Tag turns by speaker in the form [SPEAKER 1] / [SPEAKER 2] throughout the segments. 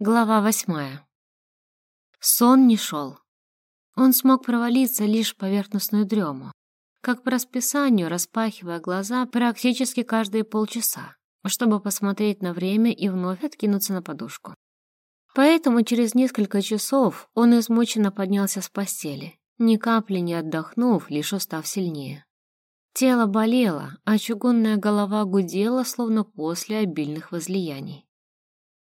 [SPEAKER 1] Глава восьмая. Сон не шел. Он смог провалиться лишь в поверхностную дрему, как по расписанию, распахивая глаза практически каждые полчаса, чтобы посмотреть на время и вновь откинуться на подушку. Поэтому через несколько часов он измученно поднялся с постели, ни капли не отдохнув, лишь устав сильнее. Тело болело, а чугунная голова гудела, словно после обильных возлияний.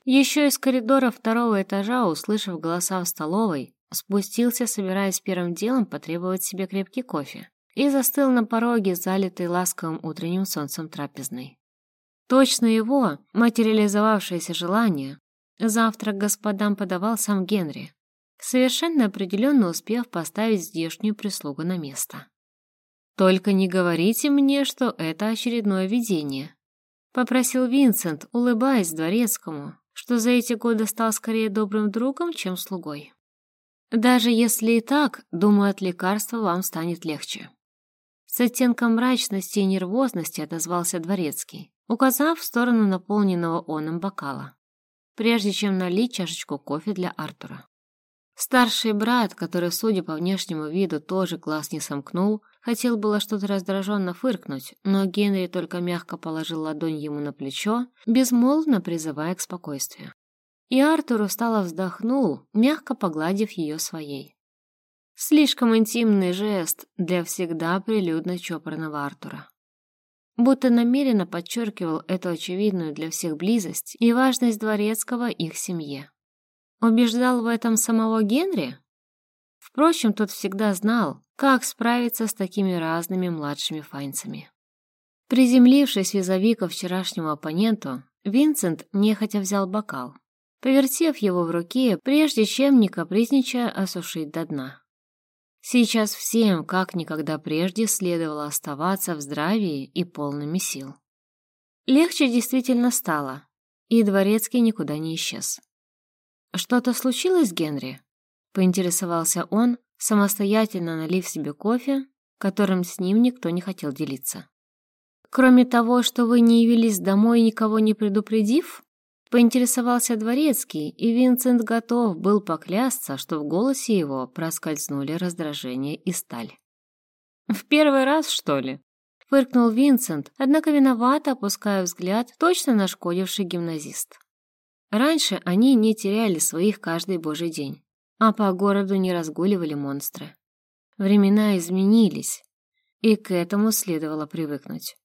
[SPEAKER 1] Еще из коридора второго этажа, услышав голоса в столовой, спустился, собираясь первым делом потребовать себе крепкий кофе, и застыл на пороге, залитый ласковым утренним солнцем трапезной. Точно его, материализовавшееся желание, завтрак господам подавал сам Генри, совершенно определенно успев поставить здешнюю прислугу на место. «Только не говорите мне, что это очередное видение», — попросил Винсент, улыбаясь дворецкому, что за эти годы стал скорее добрым другом, чем слугой. Даже если и так, думаю, от лекарства вам станет легче. С оттенком мрачности и нервозности отозвался дворецкий, указав в сторону наполненного оном бокала, прежде чем налить чашечку кофе для Артура. Старший брат, который, судя по внешнему виду, тоже глаз не сомкнул, хотел было что-то раздраженно фыркнуть, но Генри только мягко положил ладонь ему на плечо, безмолвно призывая к спокойствию. И Артур устало вздохнул, мягко погладив ее своей. Слишком интимный жест для всегда прилюдно чопорного Артура. Будто намеренно подчеркивал эту очевидную для всех близость и важность дворецкого их семье. Убеждал в этом самого Генри? Впрочем, тот всегда знал, как справиться с такими разными младшими файнцами. Приземлившись визави ко вчерашнему оппоненту, Винсент нехотя взял бокал, повертев его в руке, прежде чем, не капризничая, осушить до дна. Сейчас всем, как никогда прежде, следовало оставаться в здравии и полными сил. Легче действительно стало, и Дворецкий никуда не исчез. «Что-то случилось, Генри?» — поинтересовался он, самостоятельно налив себе кофе, которым с ним никто не хотел делиться. «Кроме того, что вы не явились домой, никого не предупредив?» Поинтересовался дворецкий, и Винсент готов был поклясться, что в голосе его проскользнули раздражение и сталь. «В первый раз, что ли?» — фыркнул Винсент, однако виновато опуская взгляд, точно нашкодивший гимназист. Раньше они не теряли своих каждый божий день, а по городу не разгуливали монстры. Времена изменились, и к этому следовало привыкнуть.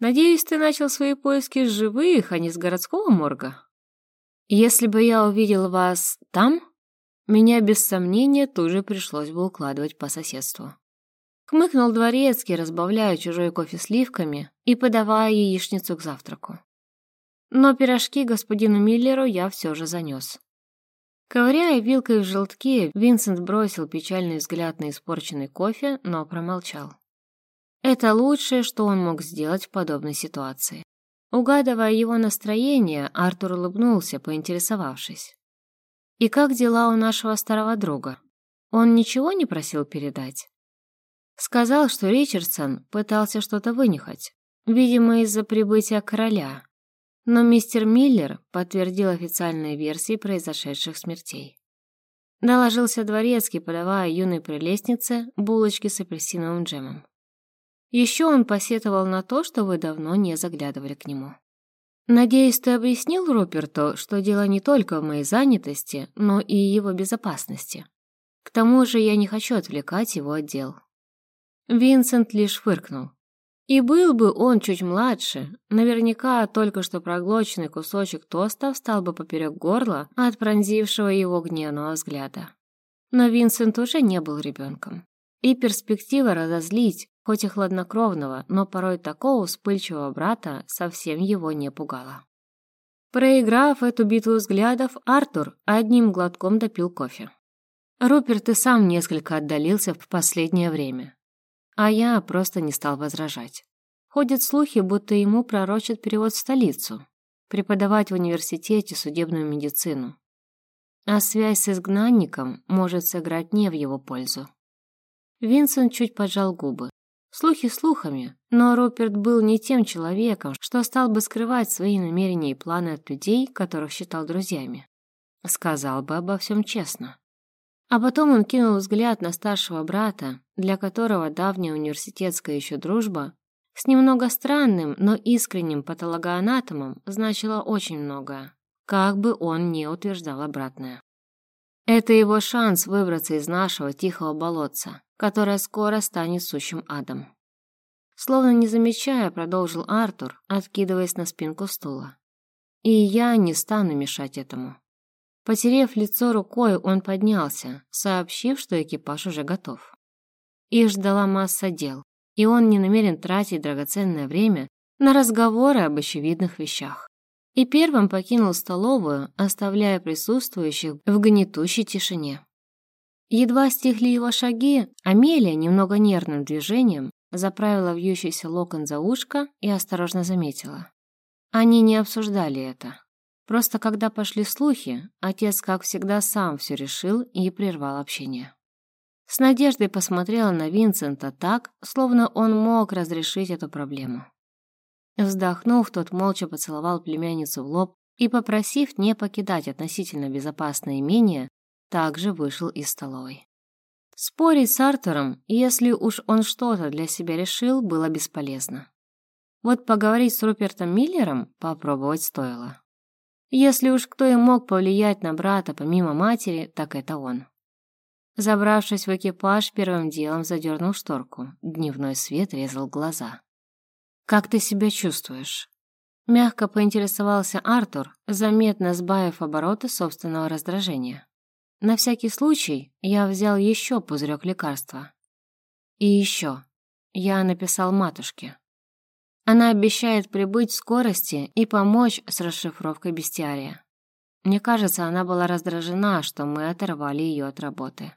[SPEAKER 1] Надеюсь, ты начал свои поиски с живых, а не с городского морга? Если бы я увидел вас там, меня без сомнения тоже пришлось бы укладывать по соседству. Хмыкнул дворецкий, разбавляя чужой кофе сливками и подавая яичницу к завтраку но пирожки господину Миллеру я все же занес. Ковыряя вилкой в желтке, Винсент бросил печальный взгляд на испорченный кофе, но промолчал. Это лучшее, что он мог сделать в подобной ситуации. Угадывая его настроение, Артур улыбнулся, поинтересовавшись. «И как дела у нашего старого друга? Он ничего не просил передать?» Сказал, что Ричардсон пытался что-то вынюхать, видимо, из-за прибытия короля, но мистер Миллер подтвердил официальные версии произошедших смертей. Доложился дворецкий, подавая юной прелестнице булочки с апельсиновым джемом. Еще он посетовал на то, что вы давно не заглядывали к нему. Надеюсь, ты объяснил Руперту, что дело не только в моей занятости, но и его безопасности. К тому же я не хочу отвлекать его от дел. Винсент лишь фыркнул. И был бы он чуть младше, наверняка только что проглоченный кусочек тоста встал бы поперек горла от пронзившего его гневного взгляда. Но Винсент уже не был ребенком. И перспектива разозлить, хоть и хладнокровного, но порой такого вспыльчивого брата, совсем его не пугала. Проиграв эту битву взглядов, Артур одним глотком допил кофе. Руперт и сам несколько отдалился в последнее время. А я просто не стал возражать. Ходят слухи, будто ему пророчат перевод в столицу, преподавать в университете судебную медицину. А связь с изгнанником может сыграть не в его пользу. Винсент чуть поджал губы. Слухи слухами, но Руперт был не тем человеком, что стал бы скрывать свои намерения и планы от людей, которых считал друзьями. сказал бы обо всем честно. А потом он кинул взгляд на старшего брата, для которого давняя университетская еще дружба с немного странным, но искренним патологоанатомом значила очень многое, как бы он ни утверждал обратное. Это его шанс выбраться из нашего тихого болотца, которое скоро станет сущим адом. Словно не замечая, продолжил Артур, откидываясь на спинку стула. И я не стану мешать этому. Потерев лицо рукой, он поднялся, сообщив, что экипаж уже готов. Их ждала масса дел, и он не намерен тратить драгоценное время на разговоры об очевидных вещах. И первым покинул столовую, оставляя присутствующих в гнетущей тишине. Едва стихли его шаги, Амелия немного нервным движением заправила вьющийся локон за ушко и осторожно заметила. Они не обсуждали это. Просто когда пошли слухи, отец, как всегда, сам все решил и прервал общение. С надеждой посмотрела на Винсента так, словно он мог разрешить эту проблему. Вздохнув, тот молча поцеловал племянницу в лоб и, попросив не покидать относительно безопасное имение, также вышел из столовой. Спорить с Артуром, если уж он что-то для себя решил, было бесполезно. Вот поговорить с Рупертом Миллером попробовать стоило. Если уж кто и мог повлиять на брата помимо матери, так это он. Забравшись в экипаж, первым делом задернул шторку. Дневной свет резал глаза. «Как ты себя чувствуешь?» Мягко поинтересовался Артур, заметно сбавив обороты собственного раздражения. На всякий случай я взял еще пузырек лекарства. И еще. Я написал матушке. Она обещает прибыть в скорости и помочь с расшифровкой бестиария. Мне кажется, она была раздражена, что мы оторвали ее от работы.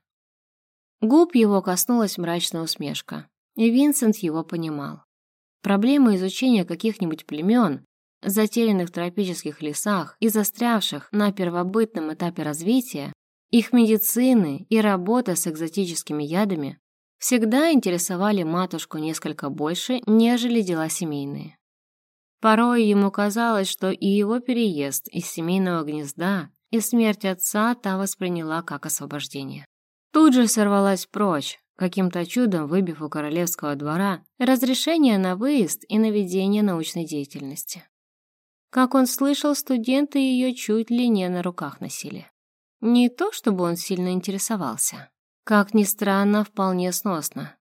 [SPEAKER 1] Губ его коснулась мрачная усмешка, и Винсент его понимал. Проблема изучения каких-нибудь племен, затерянных в тропических лесах и застрявших на первобытном этапе развития, их медицины и работа с экзотическими ядами всегда интересовали матушку несколько больше, нежели дела семейные. Порой ему казалось, что и его переезд из семейного гнезда и смерть отца та восприняла как освобождение. Тут же сорвалась прочь, каким-то чудом выбив у королевского двора разрешение на выезд и на ведение научной деятельности. Как он слышал, студенты ее чуть ли не на руках носили. Не то, чтобы он сильно интересовался. Как ни странно, вполне сносно.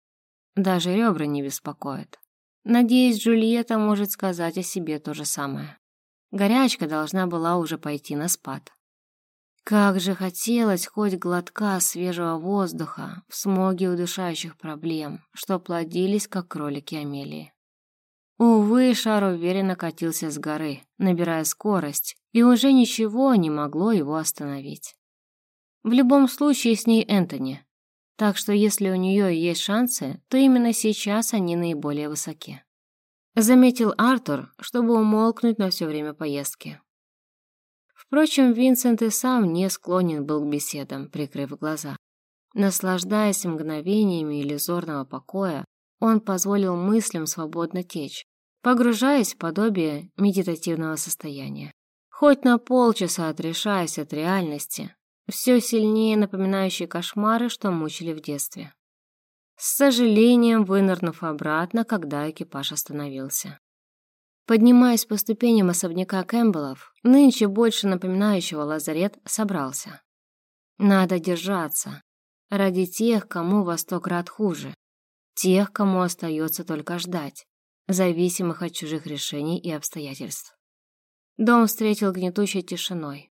[SPEAKER 1] Даже ребра не беспокоят. Надеюсь, Джульетта может сказать о себе то же самое. Горячка должна была уже пойти на спад. Как же хотелось хоть глотка свежего воздуха в смоге удушающих проблем, что плодились, как кролики Амелии. Увы, шар уверенно катился с горы, набирая скорость, и уже ничего не могло его остановить. В любом случае с ней Энтони, так что если у нее есть шансы, то именно сейчас они наиболее высоки. Заметил Артур, чтобы умолкнуть на все время поездки. Впрочем, Винсент и сам не склонен был к беседам, прикрыв глаза. Наслаждаясь мгновениями иллюзорного покоя, он позволил мыслям свободно течь, погружаясь в подобие медитативного состояния. Хоть на полчаса отрешаясь от реальности, все сильнее напоминающие кошмары, что мучили в детстве. С сожалением вынырнув обратно, когда экипаж остановился. Поднимаясь по ступеням особняка Кэмпбеллов, нынче больше напоминающего лазарет, собрался. Надо держаться. Ради тех, кому во сто крат хуже. Тех, кому остается только ждать, зависимых от чужих решений и обстоятельств. Дом встретил гнетущей тишиной.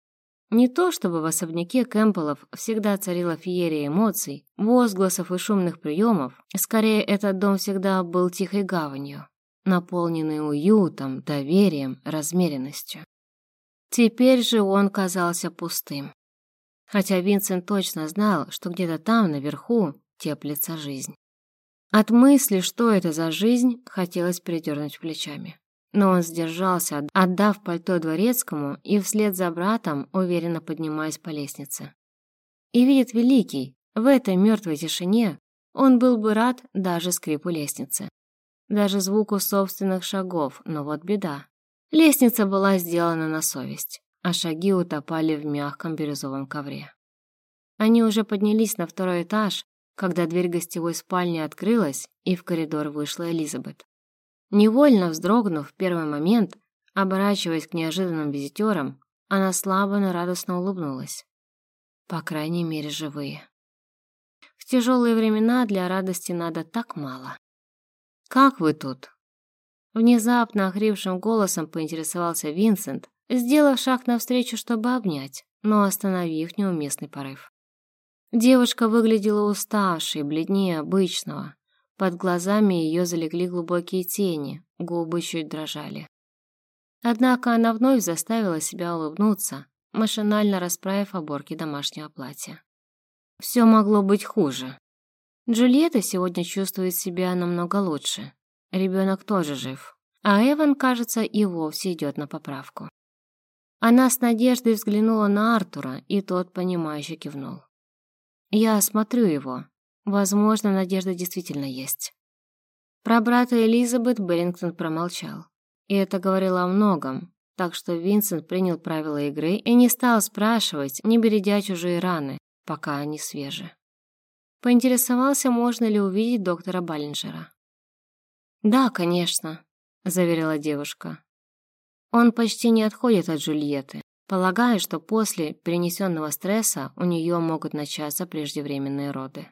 [SPEAKER 1] Не то чтобы в особняке Кэмпбеллов всегда царила феерия эмоций, возгласов и шумных приемов, скорее этот дом всегда был тихой гаванью, наполненный уютом, доверием, размеренностью. Теперь же он казался пустым. Хотя Винсент точно знал, что где-то там, наверху, теплится жизнь. От мысли, что это за жизнь, хотелось передернуть плечами. Но он сдержался, отдав пальто дворецкому и вслед за братом уверенно поднимаясь по лестнице. И видит Великий, в этой мертвой тишине он был бы рад даже скрипу лестницы. Даже звуку собственных шагов, но вот беда. Лестница была сделана на совесть. а шаги утопали в мягком бирюзовом ковре. Они уже поднялись на второй этаж, когда дверь гостевой спальни открылась, и в коридор вышла Элизабет. Невольно вздрогнув в первый момент, оборачиваясь к неожиданным визитерам, она слабо, но радостно улыбнулась. По крайней мере, живые. В тяжелые времена для радости надо так мало. «Как вы тут?» Внезапно охрипшим голосом поинтересовался Винсент, сделав шаг навстречу, чтобы обнять, но остановив неуместный порыв. Девушка выглядела уставшей, бледнее обычного. Под глазами ее залегли глубокие тени, губы чуть дрожали. Однако она вновь заставила себя улыбнуться, машинально расправив оборки домашнего платья. Все могло быть хуже. Джульетта сегодня чувствует себя намного лучше. Ребенок тоже жив. А Эван, кажется, и вовсе идет на поправку. Она с надеждой взглянула на Артура, и тот, понимающе кивнул. «Я осмотрю его. Возможно, надежда действительно есть». Про брата Элизабет Берингтон промолчал. И это говорило о многом, так что Винсент принял правила игры и не стал спрашивать, не бередя чужие раны, пока они свежи. Поинтересовался, можно ли увидеть доктора Баллинджера. «Да, конечно», — заверила девушка. Он почти не отходит от Джульетты, полагая, что после перенесенного стресса у нее могут начаться преждевременные роды.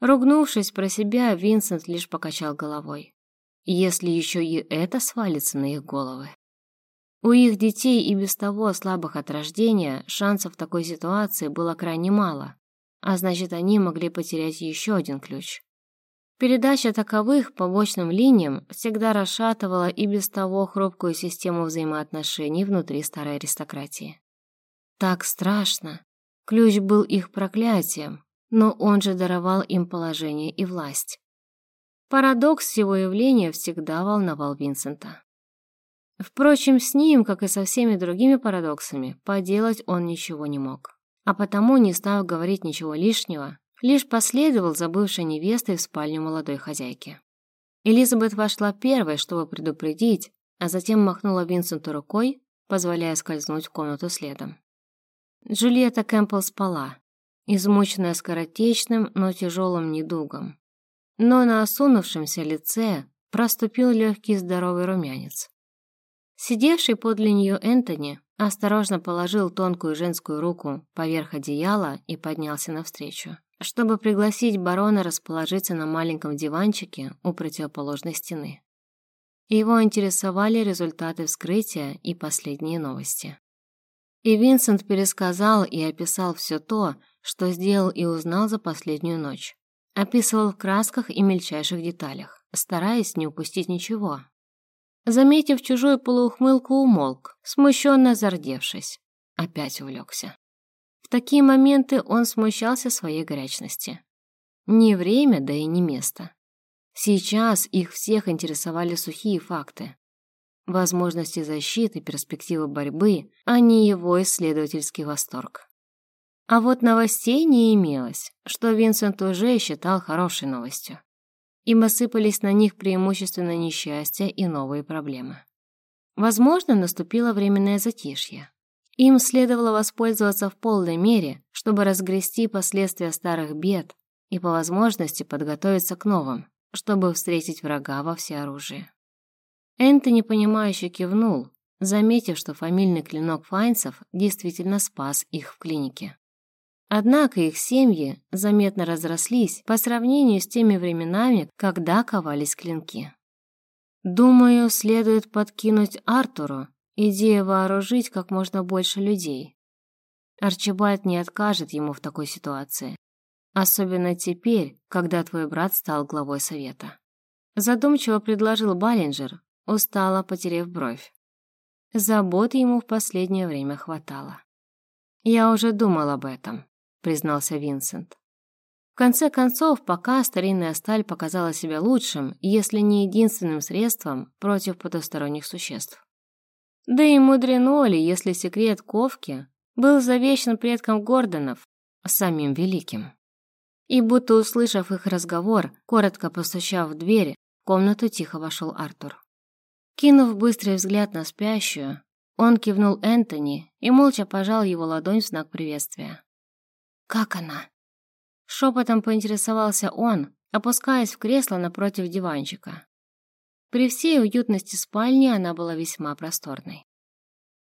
[SPEAKER 1] Ругнувшись про себя, Винсент лишь покачал головой. Если еще и это свалится на их головы. У их детей и без того слабых от рождения шансов в такой ситуации было крайне мало, а значит, они могли потерять еще один ключ. Передача таковых побочным линиям всегда расшатывала и без того хрупкую систему взаимоотношений внутри старой аристократии. Так страшно. Ключ был их проклятием, но он же даровал им положение и власть. Парадокс его явления всегда волновал Винсента. Впрочем, с ним, как и со всеми другими парадоксами, поделать он ничего не мог. А потому, не став говорить ничего лишнего, лишь последовал за бывшей невестой в спальню молодой хозяйки. Элизабет вошла первой, чтобы предупредить, а затем махнула Винсенту рукой, позволяя скользнуть в комнату следом. Джульетта Кэмпбелл спала, измученная скоротечным, но тяжелым недугом. Но на осунувшемся лице проступил легкий здоровый румянец. Сидевший подле нее Энтони осторожно положил тонкую женскую руку поверх одеяла и поднялся навстречу чтобы пригласить барона расположиться на маленьком диванчике у противоположной стены. Его интересовали результаты вскрытия и последние новости. И Винсент пересказал и описал все то, что сделал и узнал за последнюю ночь. Описывал в красках и мельчайших деталях, стараясь не упустить ничего. Заметив чужую полуухмылку, умолк, смущенно зардевшись. Опять увлекся. В такие моменты он смущался своей горячности. Не время, да и не место. Сейчас их всех интересовали сухие факты. Возможности защиты, перспективы борьбы, а не его исследовательский восторг. А вот новостей не имелось, что Винсент уже считал хорошей новостью. Ибо сыпались на них преимущественно несчастья и новые проблемы. Возможно, наступило временное затишье. Им следовало воспользоваться в полной мере, чтобы разгрести последствия старых бед и по возможности подготовиться к новым, чтобы встретить врага во всеоружии. Энтони, понимающе кивнул, заметив, что фамильный клинок Файнцев действительно спас их в клинике. Однако их семьи заметно разрослись по сравнению с теми временами, когда ковались клинки. Думаю, следует подкинуть Артуру Идея вооружить как можно больше людей. Арчибальд не откажет ему в такой ситуации. Особенно теперь, когда твой брат стал главой совета. Задумчиво предложил Баллинджер, устало потеряв бровь. Забот ему в последнее время хватало. «Я уже думал об этом», — признался Винсент. В конце концов, пока старинная сталь показала себя лучшим, если не единственным средством против потусторонних существ. Да и мудрено ли, если секрет Ковки был завещан предком Гордонов, самим Великим. И будто услышав их разговор, коротко постучав в дверь, в комнату тихо вошел Артур. Кинув быстрый взгляд на спящую, Он кивнул Энтони и молча пожал его ладонь в знак приветствия. «Как она?» Шепотом поинтересовался он, опускаясь в кресло напротив диванчика. При всей уютности спальни она была весьма просторной.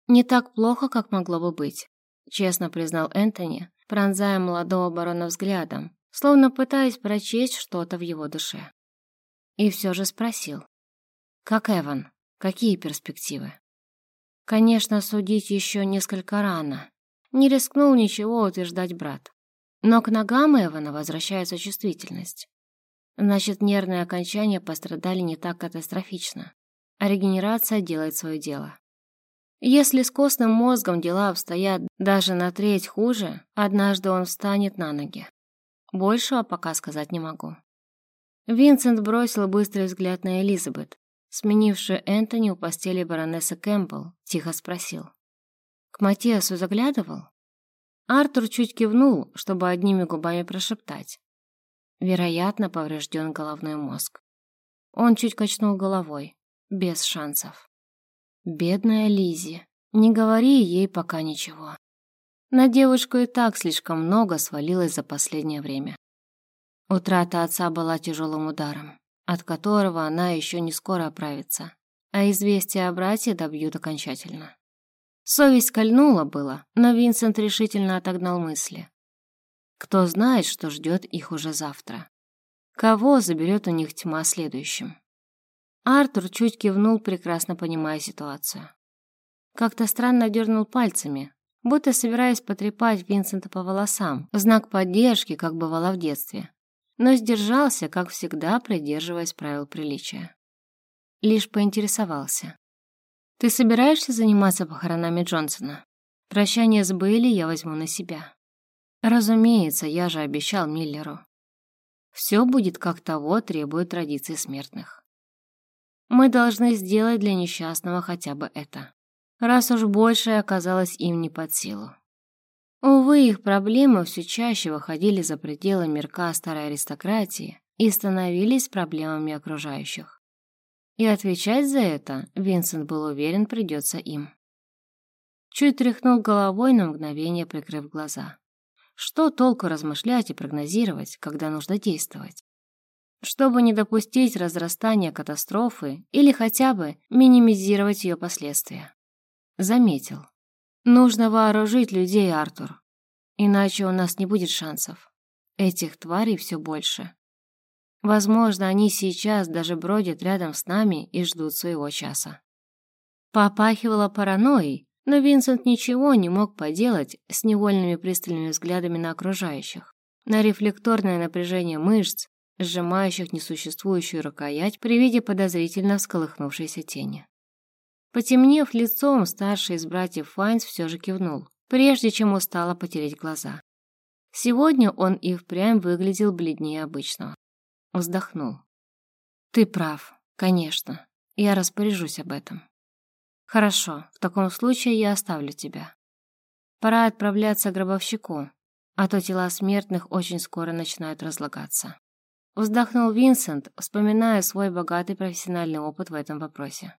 [SPEAKER 1] «Не так плохо, как могло бы быть», — честно признал Энтони, пронзая молодого барона взглядом, словно пытаясь прочесть что-то в его душе. И все же спросил. «Как Эван? Какие перспективы?» Конечно, судить еще несколько рано. Не рискнул ничего утверждать брат. Но к ногам Эвана возвращается чувствительность. Значит, нервные окончания пострадали не так катастрофично, а регенерация делает свое дело. Если с костным мозгом дела обстоят даже на треть хуже, однажды он встанет на ноги. Большего пока сказать не могу. Винсент бросил быстрый взгляд на Элизабет, сменившую Энтони у постели баронессы Кэмпбелл, тихо спросил. «К Матиасу заглядывал?» Артур чуть кивнул, чтобы одними губами прошептать. Вероятно, поврежден головной мозг. Он чуть качнул головой, без шансов. Бедная Лизи, не говори ей пока ничего. На девушку и так слишком много свалилось за последнее время. Утрата отца была тяжелым ударом, от которого она еще не скоро оправится, а известия о брате добьют окончательно. Совесть кольнула было, но Винсент решительно отогнал мысли. Кто знает, что ждет их уже завтра. Кого заберет у них тьма следующим? Артур чуть кивнул, прекрасно понимая ситуацию. Как-то странно дернул пальцами, будто собираясь потрепать Винсента по волосам, знак поддержки, как бывало в детстве. Но сдержался, как всегда, придерживаясь правил приличия. Лишь поинтересовался. «Ты собираешься заниматься похоронами Джонсона? Прощание с Бейли я возьму на себя». Разумеется, я же обещал Миллеру. Все будет как того требуют традиции смертных. Мы должны сделать для несчастного хотя бы это, раз уж большее оказалось им не под силу. Увы, их проблемы все чаще выходили за пределы мирка старой аристократии и становились проблемами окружающих. И отвечать за это, Винсент был уверен, придется им. Чуть тряхнул головой на мгновение, прикрыв глаза. Что толку размышлять и прогнозировать, когда нужно действовать? Чтобы не допустить разрастания катастрофы или хотя бы минимизировать ее последствия. Заметил. Нужно вооружить людей, Артур. Иначе у нас не будет шансов. Этих тварей все больше. Возможно, они сейчас даже бродят рядом с нами и ждут своего часа. Попахивало паранойей, но Винсент ничего не мог поделать с невольными пристальными взглядами на окружающих, на рефлекторное напряжение мышц, сжимающих несуществующую рукоять при виде подозрительно всколыхнувшейся тени. Потемнев лицом, старший из братьев Файнс все же кивнул, прежде чем устало потереть глаза. Сегодня он и впрямь выглядел бледнее обычного. Вздохнул. «Ты прав, конечно. Я распоряжусь об этом». Хорошо, в таком случае я оставлю тебя. Пора отправляться к гробовщику, а то тела смертных очень скоро начинают разлагаться. Вздохнул Винсент, вспоминая свой богатый профессиональный опыт в этом вопросе.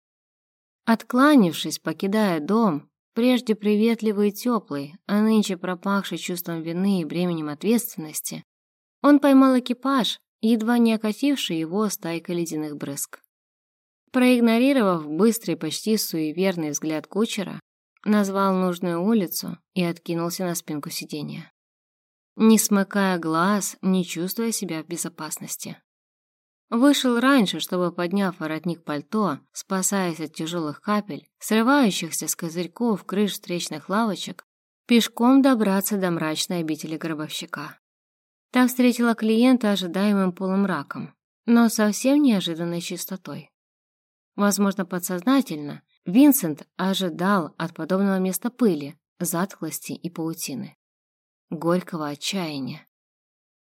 [SPEAKER 1] Откланившись, покидая дом, прежде приветливый и теплый, а нынче пропахший чувством вины и бременем ответственности, он поймал экипаж, едва не окативший его стайкой ледяных брызг. Проигнорировав быстрый, почти суеверный взгляд кучера, назвал нужную улицу и откинулся на спинку сиденья. Не смыкая глаз, не чувствуя себя в безопасности. Вышел раньше, чтобы, подняв воротник пальто, спасаясь от тяжелых капель, срывающихся с козырьков крыш встречных лавочек, пешком добраться до мрачной обители гробовщика. Там встретила клиента ожидаемым полумраком, но совсем неожиданной чистотой. Возможно, подсознательно Винсент ожидал от подобного места пыли, затхлости и паутины. Горького отчаяния.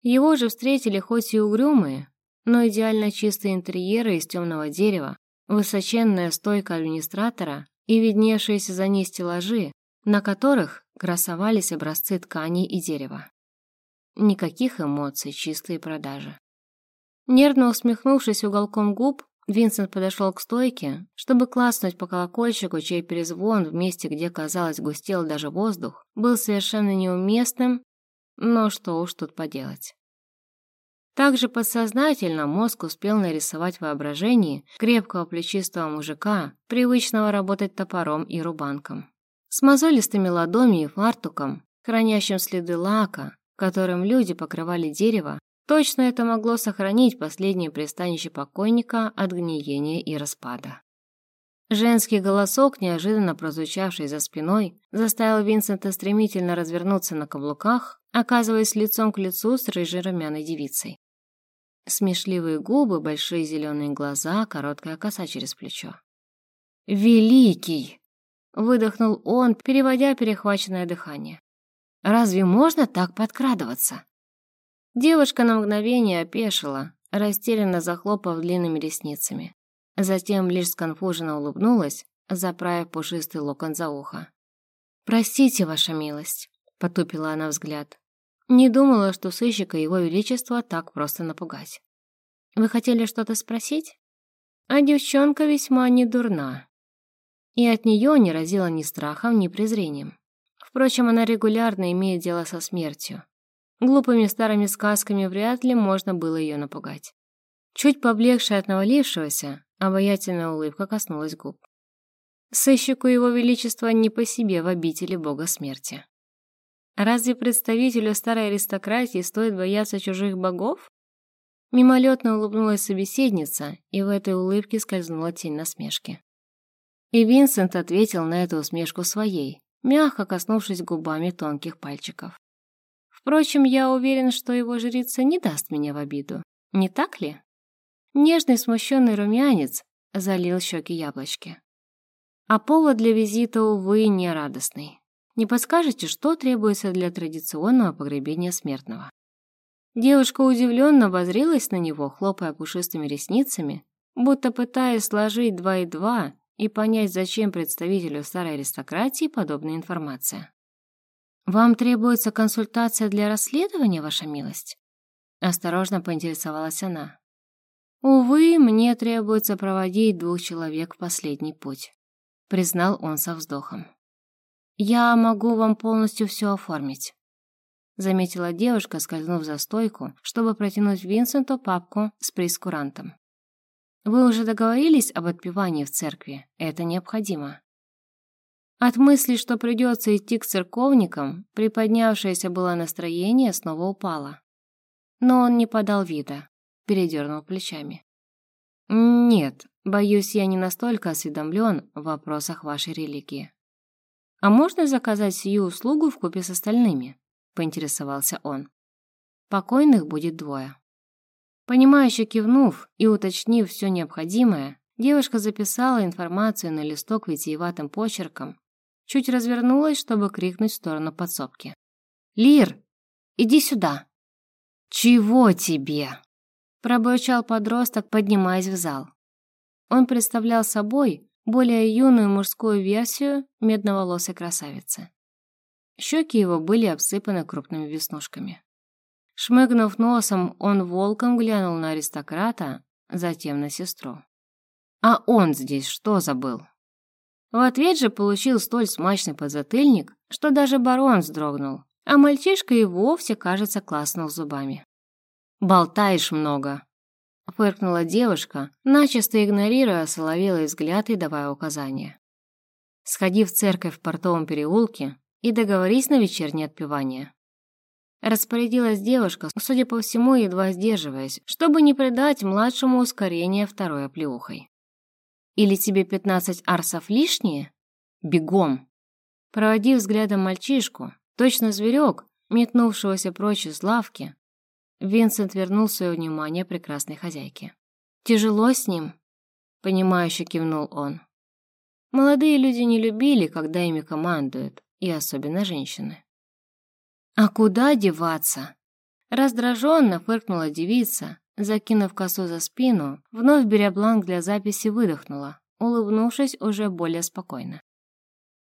[SPEAKER 1] Его же встретили хоть и угрюмые, но идеально чистые интерьеры из темного дерева, высоченная стойка администратора и видневшиеся за ней стеллажи, на которых красовались образцы тканей и дерева. Никаких эмоций, чистые продажи. Нервно усмехнувшись уголком губ, Винсент подошел к стойке, чтобы класснуть по колокольчику, чей перезвон в месте, где, казалось, густел даже воздух, был совершенно неуместным, но что уж тут поделать. Также подсознательно мозг успел нарисовать воображение крепкого плечистого мужика, привычного работать топором и рубанком. С мозолистыми ладонями и фартуком, хранящим следы лака, которым люди покрывали дерево, точно это могло сохранить последнее пристанище покойника от гниения и распада. Женский голосок, неожиданно прозвучавший за спиной, заставил Винсента стремительно развернуться на каблуках, оказываясь лицом к лицу с рыжей румяной девицей. Смешливые губы, большие зеленые глаза, короткая коса через плечо. «Великий!» — выдохнул он, переводя перехваченное дыхание. «Разве можно так подкрадываться?» Девушка на мгновение опешила, растерянно захлопав длинными ресницами. Затем лишь сконфуженно улыбнулась, заправив пушистый локон за ухо. «Простите, ваша милость», — потупила она взгляд. Не думала, что сыщика его величества так просто напугать. Вы хотели что-то спросить? А девчонка весьма не дурна. И от нее не разило ни страхом, ни презрением. Впрочем, она регулярно имеет дело со смертью. Глупыми старыми сказками вряд ли можно было ее напугать. Чуть поблекшая от навалившегося, обаятельная улыбка коснулась губ. Сыщику его величества не по себе в обители бога смерти. Разве представителю старой аристократии стоит бояться чужих богов? Мимолетно улыбнулась собеседница, и в этой улыбке скользнула тень насмешки. И Винсент ответил на эту усмешку своей, мягко коснувшись губами тонких пальчиков. Впрочем, я уверен, что его жрица не даст меня в обиду. Не так ли? Нежный смущенный румянец залил щеки яблочки. А повод для визита, увы, не радостный. Не подскажете, что требуется для традиционного погребения смертного?» Девушка удивленно возрилась на него, хлопая пушистыми ресницами, будто пытаясь сложить два и два и понять, зачем представителю старой аристократии подобная информация. «Вам требуется консультация для расследования, ваша милость?» Осторожно поинтересовалась она. «Увы, мне требуется проводить двух человек в последний путь», признал он со вздохом. «Я могу вам полностью все оформить», — заметила девушка, скользнув за стойку, чтобы протянуть Винсенту папку с прескурантом. «Вы уже договорились об отпевании в церкви? Это необходимо». От мысли, что придется идти к церковникам, приподнявшееся было настроение снова упало. Но он не подал вида, передернул плечами. «Нет, боюсь, я не настолько осведомлен в вопросах вашей религии». «А можно заказать сию услугу в купе с остальными?» — поинтересовался он. «Покойных будет двое». Понимающе кивнув и уточнив все необходимое, девушка записала информацию на листок витиеватым почерком, чуть развернулась, чтобы крикнуть в сторону подсобки. «Лир, иди сюда!» «Чего тебе?» — пробурчал подросток, поднимаясь в зал. Он представлял собой более юную мужскую версию медноволосой красавицы. Щеки его были обсыпаны крупными веснушками. Шмыгнув носом, он волком глянул на аристократа, затем на сестру. А он здесь что забыл? В ответ же получил столь смачный подзатыльник, что даже барон вздрогнул, а мальчишка и вовсе, кажется, класснул зубами. «Болтаешь много», фыркнула девушка, начисто игнорируя соловелый взгляд и давая указания. «Сходи в церковь в портовом переулке и договорись на вечернее отпевание». Распорядилась девушка, судя по всему, едва сдерживаясь, чтобы не придать младшему ускорение второй оплеухой. «Или тебе пятнадцать арсов лишние? Бегом!» Проводив взглядом мальчишку, точно зверек, метнувшегося прочь из лавки, Винсент вернул свое внимание прекрасной хозяйке. «Тяжело с ним?» — понимающе кивнул он. Молодые люди не любили, когда ими командуют, и особенно женщины. «А куда деваться?» Раздраженно фыркнула девица, закинув косу за спину, вновь беря бланк для записи выдохнула, улыбнувшись уже более спокойно.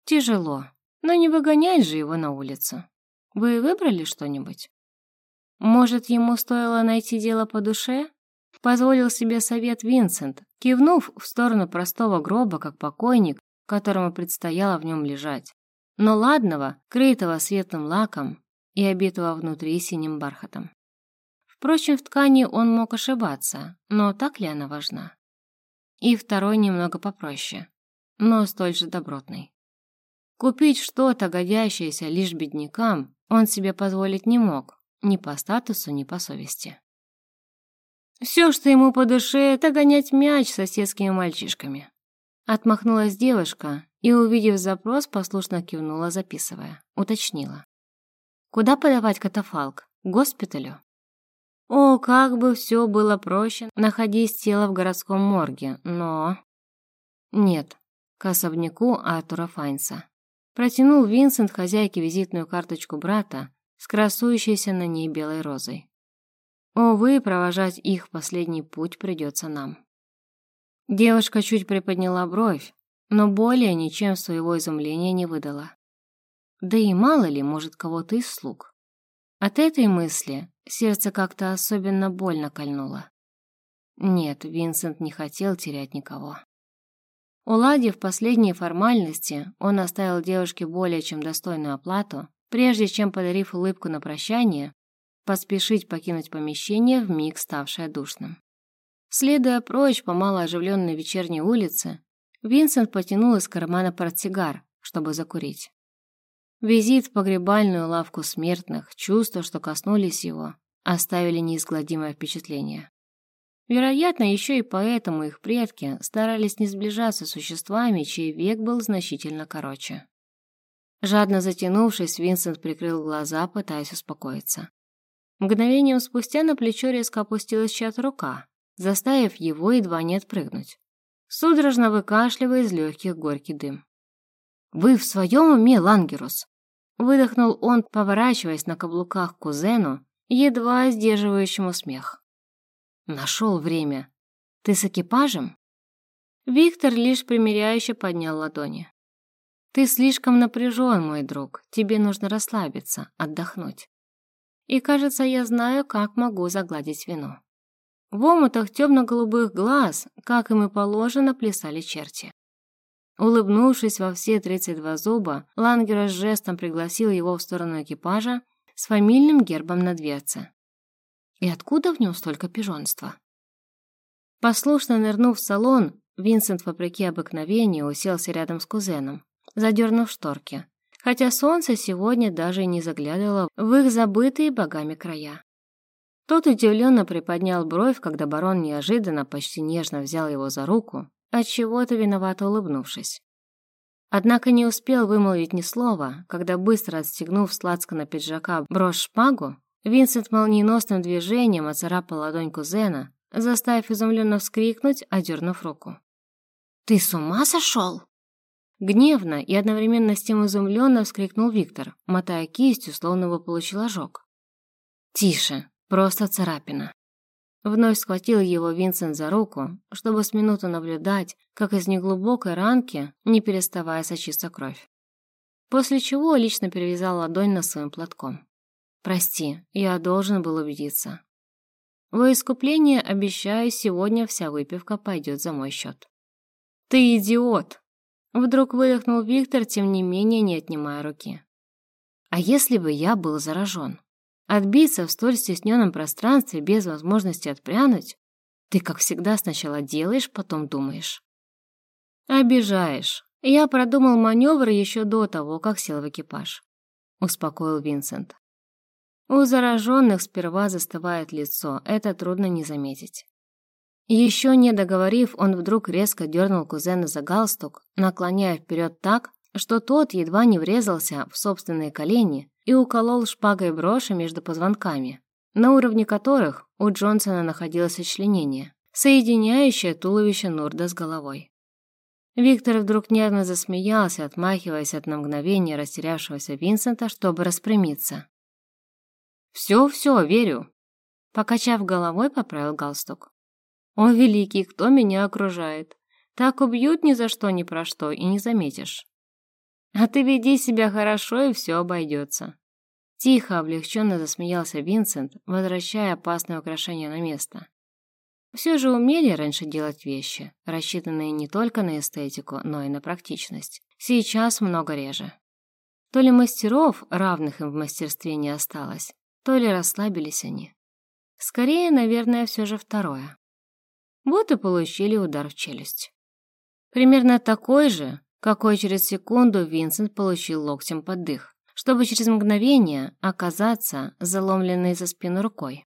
[SPEAKER 1] «Тяжело, но не выгонять же его на улицу. Вы выбрали что-нибудь?» Может, ему стоило найти дело по душе? Позволил себе совет Винсент, кивнув в сторону простого гроба, как покойник, которому предстояло в нем лежать. Но ладного, крытого светлым лаком и обитого внутри синим бархатом. Впрочем, в ткани он мог ошибаться, но так ли она важна? И второй немного попроще, но столь же добротный. Купить что-то, годящееся лишь беднякам, он себе позволить не мог, ни по статусу, ни по совести. Все, что ему по душе, это гонять мяч с соседскими мальчишками. Отмахнулась девушка и, увидев запрос, послушно кивнула, записывая. Уточнила. Куда подавать катафалк? К госпиталю? О, как бы все было проще, находясь тело в городском морге, но... Нет, к особняку Артура Файнса. Протянул Винсент хозяйке визитную карточку брата с красующейся на ней белой розой. Увы, провожать их в последний путь придется нам. Девушка чуть приподняла бровь, но более ничем своего изумления не выдала. Да и мало ли, может, кого-то из слуг. От этой мысли сердце как-то особенно больно кольнуло. Нет, Винсент не хотел терять никого. Уладив последние формальности, он оставил девушке более чем достойную оплату, прежде чем, подарив улыбку на прощание, поспешить покинуть помещение, вмиг ставшее душным. Следуя прочь по малооживленной вечерней улице, Винсент потянул из кармана портсигар, чтобы закурить. Визит в погребальную лавку смертных, чувства, что коснулись его, оставили неизгладимое впечатление. Вероятно, еще и поэтому их предки старались не сближаться с существами, чей век был значительно короче. Жадно затянувшись, Винсент прикрыл глаза, пытаясь успокоиться. Мгновением спустя на плечо резко опустилась чья-то рука, заставив его едва не отпрыгнуть. Судорожно выкашливая из легких горький дым. «Вы в своем уме, Лангерус?» Выдохнул он, поворачиваясь на каблуках к кузену, едва сдерживающему смех. Нашел время. Ты с экипажем? Виктор лишь примиряюще поднял ладони. Ты слишком напряжен, мой друг. Тебе нужно расслабиться, отдохнуть. И, кажется, я знаю, как могу загладить вину. В омутах темно-голубых глаз, как им и положено, плясали черти. Улыбнувшись во все 32 зуба, Лангера жестом пригласил его в сторону экипажа с фамильным гербом на дверце. И откуда в нем столько пижонства? Послушно нырнув в салон, Винсент, вопреки обыкновению, уселся рядом с кузеном, задернув шторки, хотя солнце сегодня даже и не заглядывало в их забытые богами края. Тот удивленно приподнял бровь, когда барон неожиданно, почти нежно взял его за руку отчего-то виновато улыбнувшись. Однако не успел вымолвить ни слова, когда, быстро отстегнув с на пиджака брошь-шпагу, Винсент молниеносным движением оцарапал ладонь кузена, заставив изумленно вскрикнуть, одернув руку. «Ты с ума сошел?» Гневно и одновременно с тем изумленно вскрикнул Виктор, мотая кистью, словно его получил ожог. «Тише, просто царапина. Вновь схватил его Винсент за руку, чтобы с минуту наблюдать, как из неглубокой ранки, не переставая сочиться кровь. После чего лично перевязал ладонь на своим платком. «Прости, я должен был убедиться. Во искупление, обещаю, сегодня вся выпивка пойдет за мой счет». «Ты идиот!» Вдруг выдохнул Виктор, тем не менее не отнимая руки. «А если бы я был заражен?» Отбиться в столь стесненном пространстве без возможности отпрянуть? Ты, как всегда, сначала делаешь, потом думаешь. Обижаешь. Я продумал маневр еще до того, как сел в экипаж. Успокоил Винсент. У зараженных сперва застывает лицо, это трудно не заметить. Еще не договорив, он вдруг резко дернул кузена за галстук, наклоняя вперед так, что тот едва не врезался в собственные колени и уколол шпагой броши между позвонками, на уровне которых у Джонсона находилось сочленение, соединяющее туловище Нурда с головой. Виктор вдруг нервно засмеялся, отмахиваясь от на мгновение растерявшегося Винсента, чтобы распрямиться. «Все-все, верю», — покачав головой, поправил галстук. «О, великий, кто меня окружает! Так убьют ни за что, ни про что, и не заметишь». А ты веди себя хорошо, и все обойдется. Тихо, облегченно засмеялся Винсент, возвращая опасное украшение на место. все же умели раньше делать вещи, рассчитанные не только на эстетику, но и на практичность. Сейчас много реже. То ли мастеров, равных им в мастерстве, не осталось, то ли расслабились они. Скорее, наверное, все же второе. Вот и получили удар в челюсть. Примерно такой же, какой через секунду Винсент получил локтем под дых, чтобы через мгновение оказаться заломленной за спину рукой.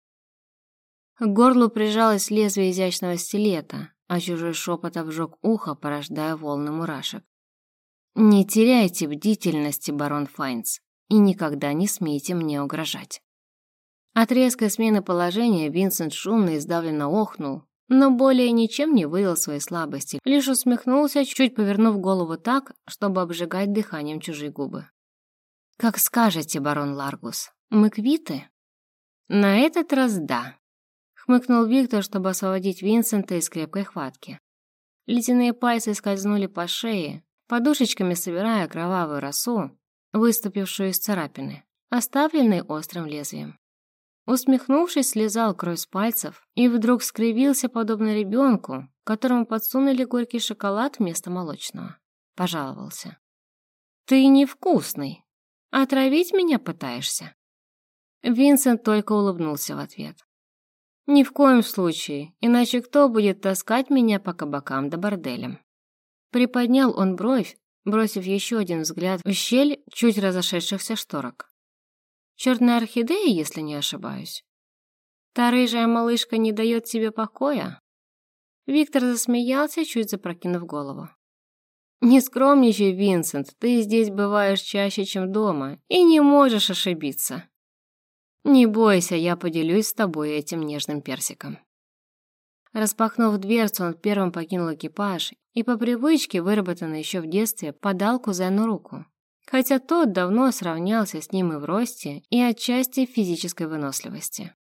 [SPEAKER 1] К горлу прижалось лезвие изящного стилета, а чужой шепот обжег ухо, порождая волны мурашек. «Не теряйте бдительности, барон Файнс, и никогда не смейте мне угрожать». От резкой смены положения Винсент шумно и сдавленно охнул, но более ничем не выдал своей слабости, лишь усмехнулся, чуть повернув голову так, чтобы обжигать дыханием чужие губы. «Как скажете, барон Ларгус, мы квиты?» «На этот раз да», Хмыкнул Виктор, чтобы освободить Винсента из крепкой хватки. Ледяные пальцы скользнули по шее, подушечками собирая кровавую росу, выступившую из царапины, оставленной острым лезвием. Усмехнувшись, слезал кровь с пальцев и вдруг скривился, подобно ребенку, которому подсунули горький шоколад вместо молочного. Пожаловался. «Ты невкусный. Отравить меня пытаешься?» Винсент только улыбнулся в ответ. Ни в коем случае, иначе кто будет таскать меня по кабакам да борделям? Приподнял он бровь, бросив еще один взгляд в щель чуть разошедшихся шторок. Черная орхидея, если не ошибаюсь. Та рыжая малышка не дает тебе покоя? Виктор засмеялся, чуть запрокинув голову. «Не скромничай, Винсент, ты здесь бываешь чаще, чем дома, и не можешь ошибиться. Не бойся, я поделюсь с тобой этим нежным персиком. Распахнув дверцу, он первым покинул экипаж и по привычке, выработанной еще в детстве, подал кузену руку. Хотя тот давно сравнялся с ним и в росте, и отчасти в физической выносливости.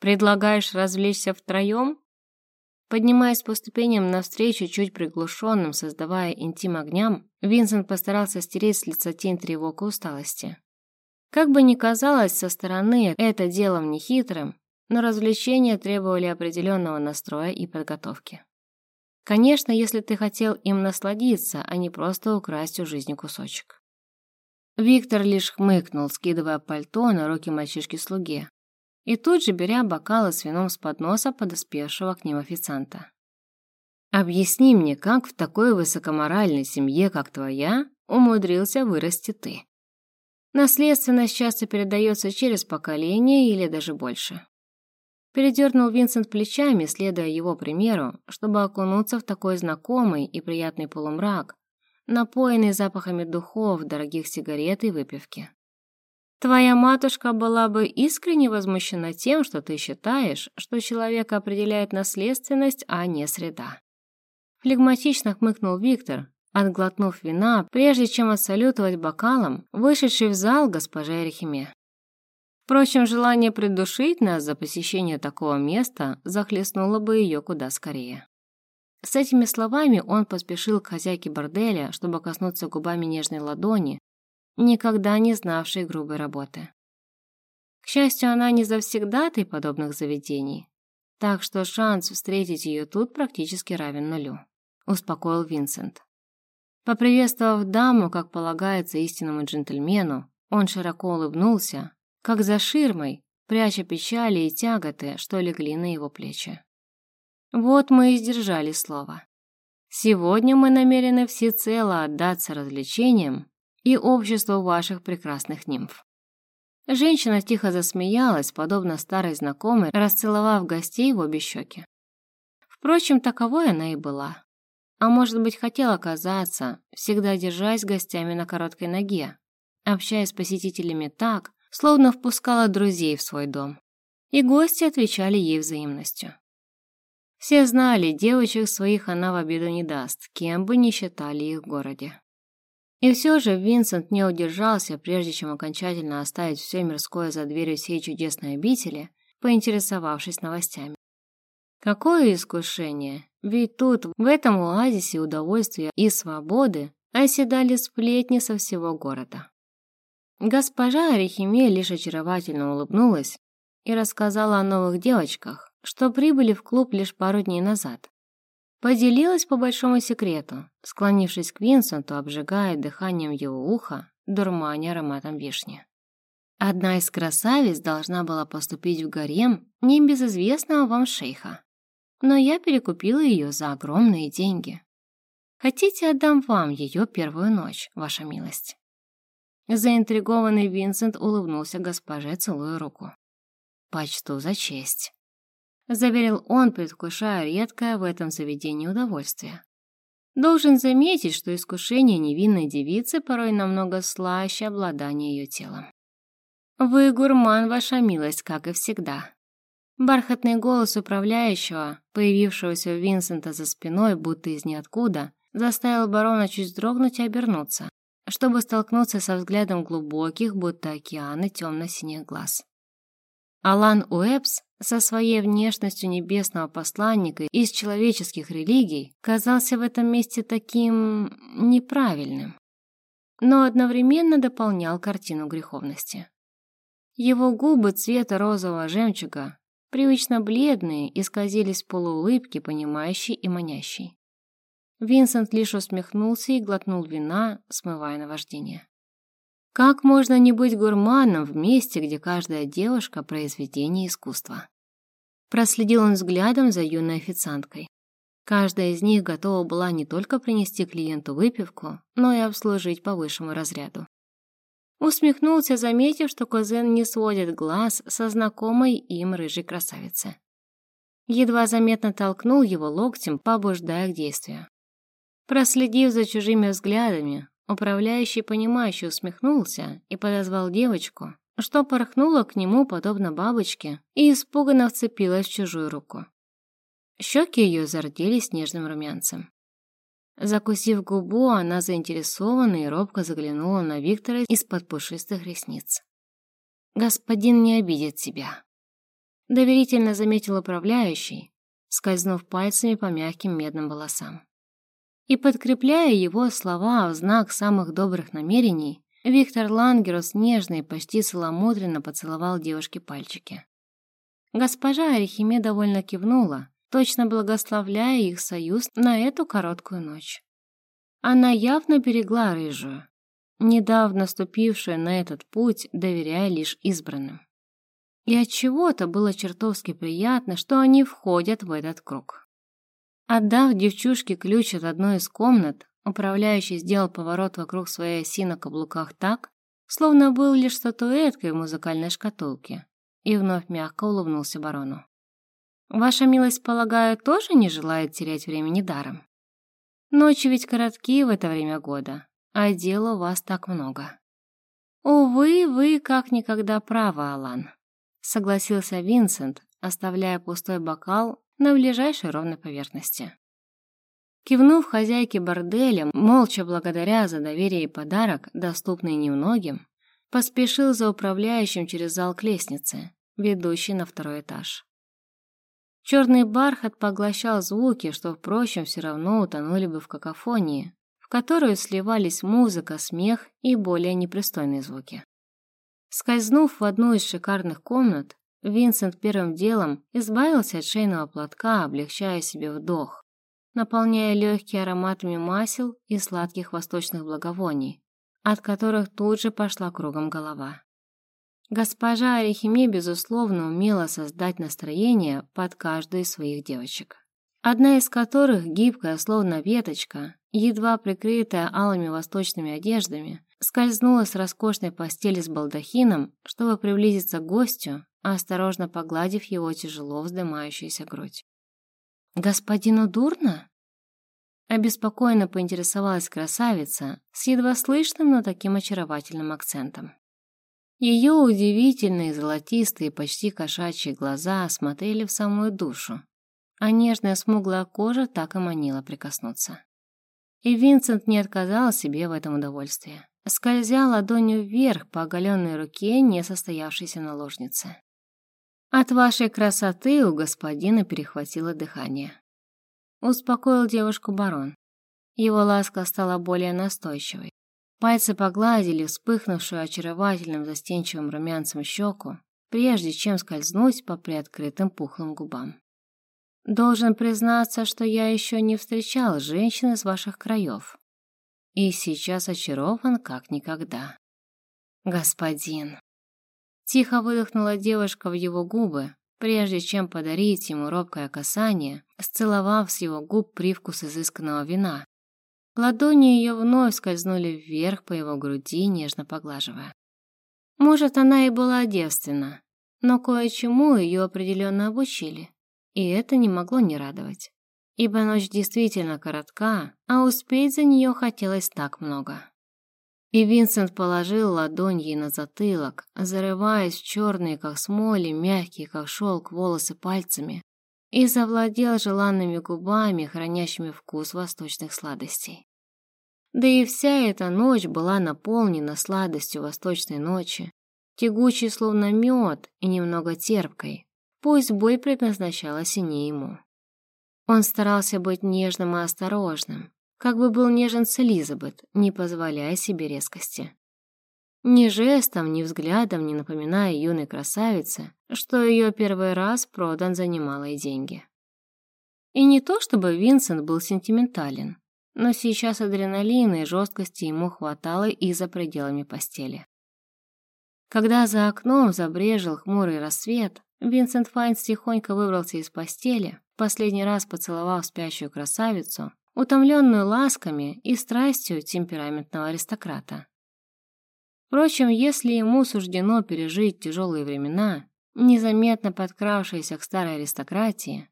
[SPEAKER 1] «Предлагаешь развлечься втроем?» Поднимаясь по ступеням навстречу чуть приглушенным, создавая интим огням, Винсент постарался стереть с лица тень тревог и усталости. Как бы ни казалось со стороны это делом нехитрым, но развлечения требовали определенного настроя и подготовки. Конечно, если ты хотел им насладиться, а не просто украсть у жизни кусочек. Виктор лишь хмыкнул, скидывая пальто на руки мальчишки-слуге, и тут же беря бокалы с вином с подноса подоспевшего к ним официанта. «Объясни мне, как в такой высокоморальной семье, как твоя, умудрился вырасти ты?» Наследственность часто передается через поколение или даже больше. Передернул Винсент плечами, следуя его примеру, чтобы окунуться в такой знакомый и приятный полумрак, напоенный запахами духов, дорогих сигарет и выпивки. Твоя матушка была бы искренне возмущена тем, что ты считаешь, что человека определяет наследственность, а не среда. Флегматично хмыкнул Виктор, отглотнув вина, прежде чем отсалютовать бокалом, вышедший в зал госпоже Эрихиме. Впрочем, желание придушить нас за посещение такого места захлестнуло бы ее куда скорее. С этими словами он поспешил к хозяйке борделя, чтобы коснуться губами нежной ладони, никогда не знавшей грубой работы. К счастью, она не завсегдатай подобных заведений, так что шанс встретить ее тут практически равен нулю, успокоил Винсент. Поприветствовав даму, как полагается истинному джентльмену, он широко улыбнулся, как за ширмой, пряча печали и тяготы, что легли на его плечи. Вот мы и сдержали слово. Сегодня мы намерены всецело отдаться развлечениям и обществу ваших прекрасных нимф. Женщина тихо засмеялась, подобно старой знакомой, расцеловав гостей в обе щеки. Впрочем, таковой она и была. А может быть, хотел оказаться, всегда держась гостями на короткой ноге, общаясь с посетителями так, словно впускала друзей в свой дом. И гости отвечали ей взаимностью. Все знали, девочек своих она в обиду не даст, кем бы ни считали их в городе. И все же Винсент не удержался, прежде чем окончательно оставить все мирское за дверью сей чудесной обители, поинтересовавшись новостями. Какое искушение! Ведь тут, в этом оазисе удовольствия и свободы, оседали сплетни со всего города. Госпожа Арихиме лишь очаровательно улыбнулась и рассказала о новых девочках, что прибыли в клуб лишь пару дней назад. Поделилась по большому секрету, склонившись к Винсенту, обжигая дыханием его уха, дурманя ароматом вишни. Одна из красавиц должна была поступить в гарем небезызвестного вам шейха. Но я перекупила ее за огромные деньги. Хотите, отдам вам ее первую ночь, ваша милость?» Заинтригованный Винсент улыбнулся госпоже, целуя руку. «Почту за честь», — заверил он, предвкушая редкое в этом заведении удовольствие. Должен заметить, что искушение невинной девицы порой намного слаще обладания ее телом. «Вы гурман, ваша милость, как и всегда». Бархатный голос управляющего, появившегося у Винсента за спиной, будто из ниоткуда, заставил барона чуть вздрогнуть и обернуться, чтобы столкнуться со взглядом глубоких, будто океаны темно-синих глаз. Алан Уэбс со своей внешностью небесного посланника из человеческих религий казался в этом месте таким неправильным, но одновременно дополнял картину греховности. Его губы цвета розового жемчуга, привычно бледные, исказились в полуулыбке, понимающей и манящей. Винсент лишь усмехнулся и глотнул вина, смывая наваждение. Как можно не быть гурманом в месте, где каждая девушка — произведение искусства? Проследил он взглядом за юной официанткой. Каждая из них готова была не только принести клиенту выпивку, но и обслужить по высшему разряду. Усмехнулся, заметив, что кузен не сводит глаз со знакомой им рыжей красавицы. Едва заметно толкнул его локтем, побуждая к действию. Проследив за чужими взглядами, управляющий понимающе усмехнулся и подозвал девочку, что порхнула к нему, подобно бабочке, и испуганно вцепилась в чужую руку. Щеки ее зарделись нежным румянцем. Закусив губу, она заинтересованно и робко заглянула на Виктора из-под пушистых ресниц. «Господин не обидит тебя», — доверительно заметил управляющий, скользнув пальцами по мягким медным волосам. И подкрепляя его слова в знак самых добрых намерений, Виктор Лангерус нежно и почти целомудренно поцеловал девушке пальчики. Госпожа Арихиме довольно кивнула, точно благословляя их союз на эту короткую ночь. Она явно берегла рыжую, недавно ступившую на этот путь, доверяя лишь избранным. И от чего то было чертовски приятно, что они входят в этот круг. Отдав девчушке ключ от одной из комнат, управляющий сделал поворот вокруг своей оси на каблуках так, словно был лишь статуэткой в музыкальной шкатулке, и вновь мягко улыбнулся барону. Ваша милость, полагаю, тоже не желает терять времени даром? Ночи ведь короткие в это время года, а дела у вас так много. Увы, вы как никогда правы, Алан, согласился Винсент, оставляя пустой бокал на ближайшей ровной поверхности. Кивнув хозяйке борделя, молча благодаря за доверие и подарок, доступный немногим, поспешил за управляющим через зал к лестнице, ведущей на второй этаж. Черный бархат поглощал звуки, что, впрочем, все равно утонули бы в какофонии, в которую сливались музыка, смех и более непристойные звуки. Скользнув в одну из шикарных комнат, Винсент первым делом избавился от шейного платка, облегчая себе вдох, наполняя легкие ароматами масел и сладких восточных благовоний, от которых тут же пошла кругом голова. Госпожа Арихиме, безусловно, умела создать настроение под каждую из своих девочек. Одна из которых, гибкая, словно веточка, едва прикрытая алыми восточными одеждами, скользнула с роскошной постели с балдахином, чтобы приблизиться к гостю, осторожно погладив его тяжело вздымающуюся грудь. «Господину дурно?» Обеспокоенно поинтересовалась красавица с едва слышным, но таким очаровательным акцентом. Ее удивительные золотистые, почти кошачьи глаза смотрели в самую душу, а нежная смуглая кожа так и манила прикоснуться. И Винсент не отказал себе в этом удовольствии, скользя ладонью вверх по оголенной руке несостоявшейся наложницы. От вашей красоты у господина перехватило дыхание. Успокоил девушку барон. Его ласка стала более настойчивой. Пальцы погладили вспыхнувшую очаровательным застенчивым румянцем щеку, прежде чем скользнуть по приоткрытым пухлым губам. Должен признаться, что я еще не встречал женщин из ваших краев. И сейчас очарован как никогда. Господин. Тихо выдохнула девушка в его губы, прежде чем подарить ему робкое касание, сцеловав с его губ привкус изысканного вина. Ладони ее вновь скользнули вверх по его груди, нежно поглаживая. Может, она и была девственна, но кое-чему ее определенно обучили. И это не могло не радовать. Ибо ночь действительно коротка, а успеть за нее хотелось так много. И Винсент положил ладонь ей на затылок, зарываясь в черные, как смоли, мягкие, как шелк, волосы пальцами, и завладел желанными губами, хранящими вкус восточных сладостей. Да и вся эта ночь была наполнена сладостью восточной ночи, тягучей словно мед и немного терпкой, Пусть боль предназначалась и не ему. Он старался быть нежным и осторожным, как бы был нежен с Элизабет, не позволяя себе резкости. Ни жестом, ни взглядом не напоминая юной красавице, что ее первый раз продан за немалые деньги. И не то чтобы Винсент был сентиментален, но сейчас адреналина и жесткости ему хватало и за пределами постели. Когда за окном забрежил хмурый рассвет, Винсент Файнс тихонько выбрался из постели, последний раз поцеловав спящую красавицу, утомленную ласками и страстью темпераментного аристократа. Впрочем, если ему суждено пережить тяжелые времена, незаметно подкравшиеся к старой аристократии,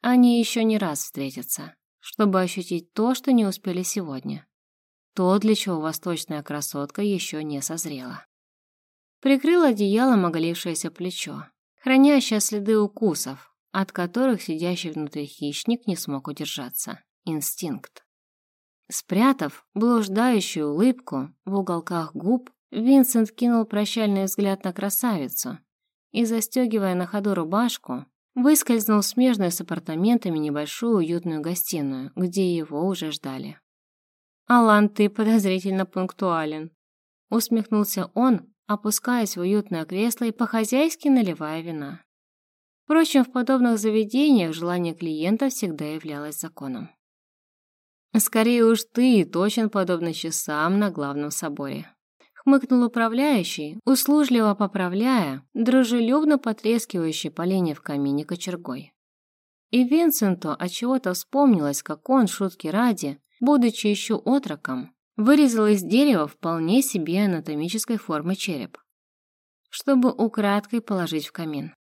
[SPEAKER 1] они еще не раз встретятся, чтобы ощутить то, что не успели сегодня. То, для чего восточная красотка еще не созрела. Прикрыл одеялом оголившееся плечо, хранящая следы укусов, от которых сидящий внутри хищник не смог удержаться. Инстинкт. Спрятав блуждающую улыбку в уголках губ, Винсент кинул прощальный взгляд на красавицу и, застегивая на ходу рубашку, выскользнул смежную с апартаментами небольшую уютную гостиную, где его уже ждали. «Алан, ты подозрительно пунктуален», — усмехнулся он, опускаясь в уютное кресло и по-хозяйски наливая вина. Впрочем, в подобных заведениях желание клиента всегда являлось законом. «Скорее уж ты точен подобно часам на главном соборе», — хмыкнул управляющий, услужливо поправляя дружелюбно потрескивающий поленья в камине кочергой. И Винсенту отчего-то вспомнилось, как он, шутки ради, будучи еще отроком, вырезал из дерева вполне себе анатомической формы череп, чтобы украдкой положить в камин.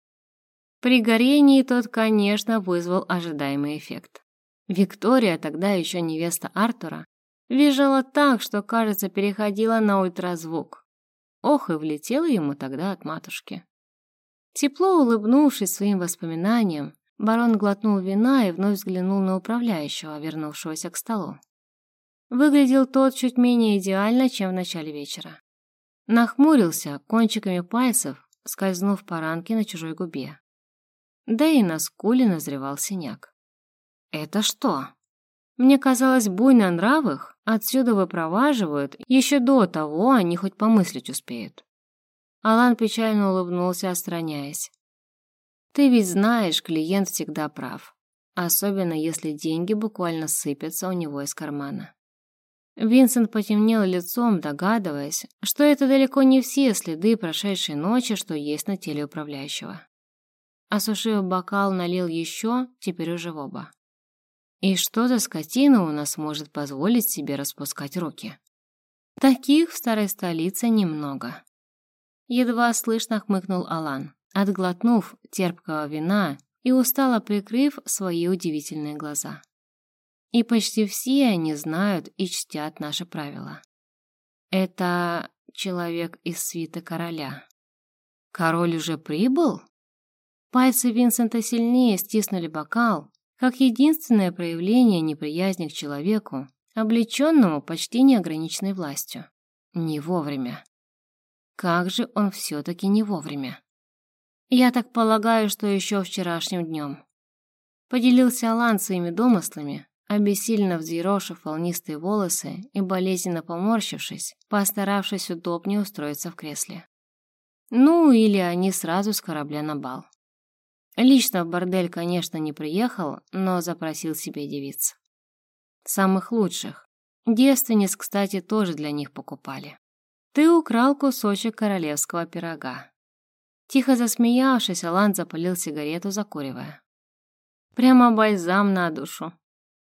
[SPEAKER 1] При горении тот, конечно, вызвал ожидаемый эффект. Виктория, тогда еще невеста Артура, визжала так, что, кажется, переходила на ультразвук. Ох, и влетела ему тогда от матушки. Тепло улыбнувшись своим воспоминаниям, барон глотнул вина и вновь взглянул на управляющего, вернувшегося к столу. Выглядел тот чуть менее идеально, чем в начале вечера. Нахмурился кончиками пальцев, скользнув по ранке на чужой губе. Да и на скуле назревал синяк. «Это что?» Мне казалось, буйно нравых отсюда выпроваживают, еще до того они хоть помыслить успеют. Алан печально улыбнулся, отстраняясь. «Ты ведь знаешь, клиент всегда прав, особенно если деньги буквально сыпятся у него из кармана». Винсент потемнел лицом, догадываясь, что это далеко не все следы прошедшей ночи, что есть на теле управляющего. Осушив бокал, налил еще, теперь уже в оба. И что за скотина у нас может позволить себе распускать руки? Таких в старой столице немного. Едва слышно хмыкнул Алан, отглотнув терпкого вина и устало прикрыв свои удивительные глаза. И почти все они знают и чтят наши правила. Это человек из свита короля. Король уже прибыл? Пальцы Винсента сильнее стиснули бокал, как единственное проявление неприязни к человеку, облеченному почти неограниченной властью. Не вовремя. Как же он все-таки не вовремя? Я так полагаю, что еще вчерашним днем. Поделился Алан своими домыслами, обессильно взъерошив волнистые волосы и болезненно поморщившись, постаравшись удобнее устроиться в кресле. Ну, или они сразу с корабля на бал. Лично в бордель, конечно, не приехал, но запросил себе девиц. Самых лучших. Девственниц, кстати, тоже для них покупали. Ты украл кусочек королевского пирога. Тихо засмеявшись, Алан запалил сигарету, закуривая. Прямо бальзам на душу.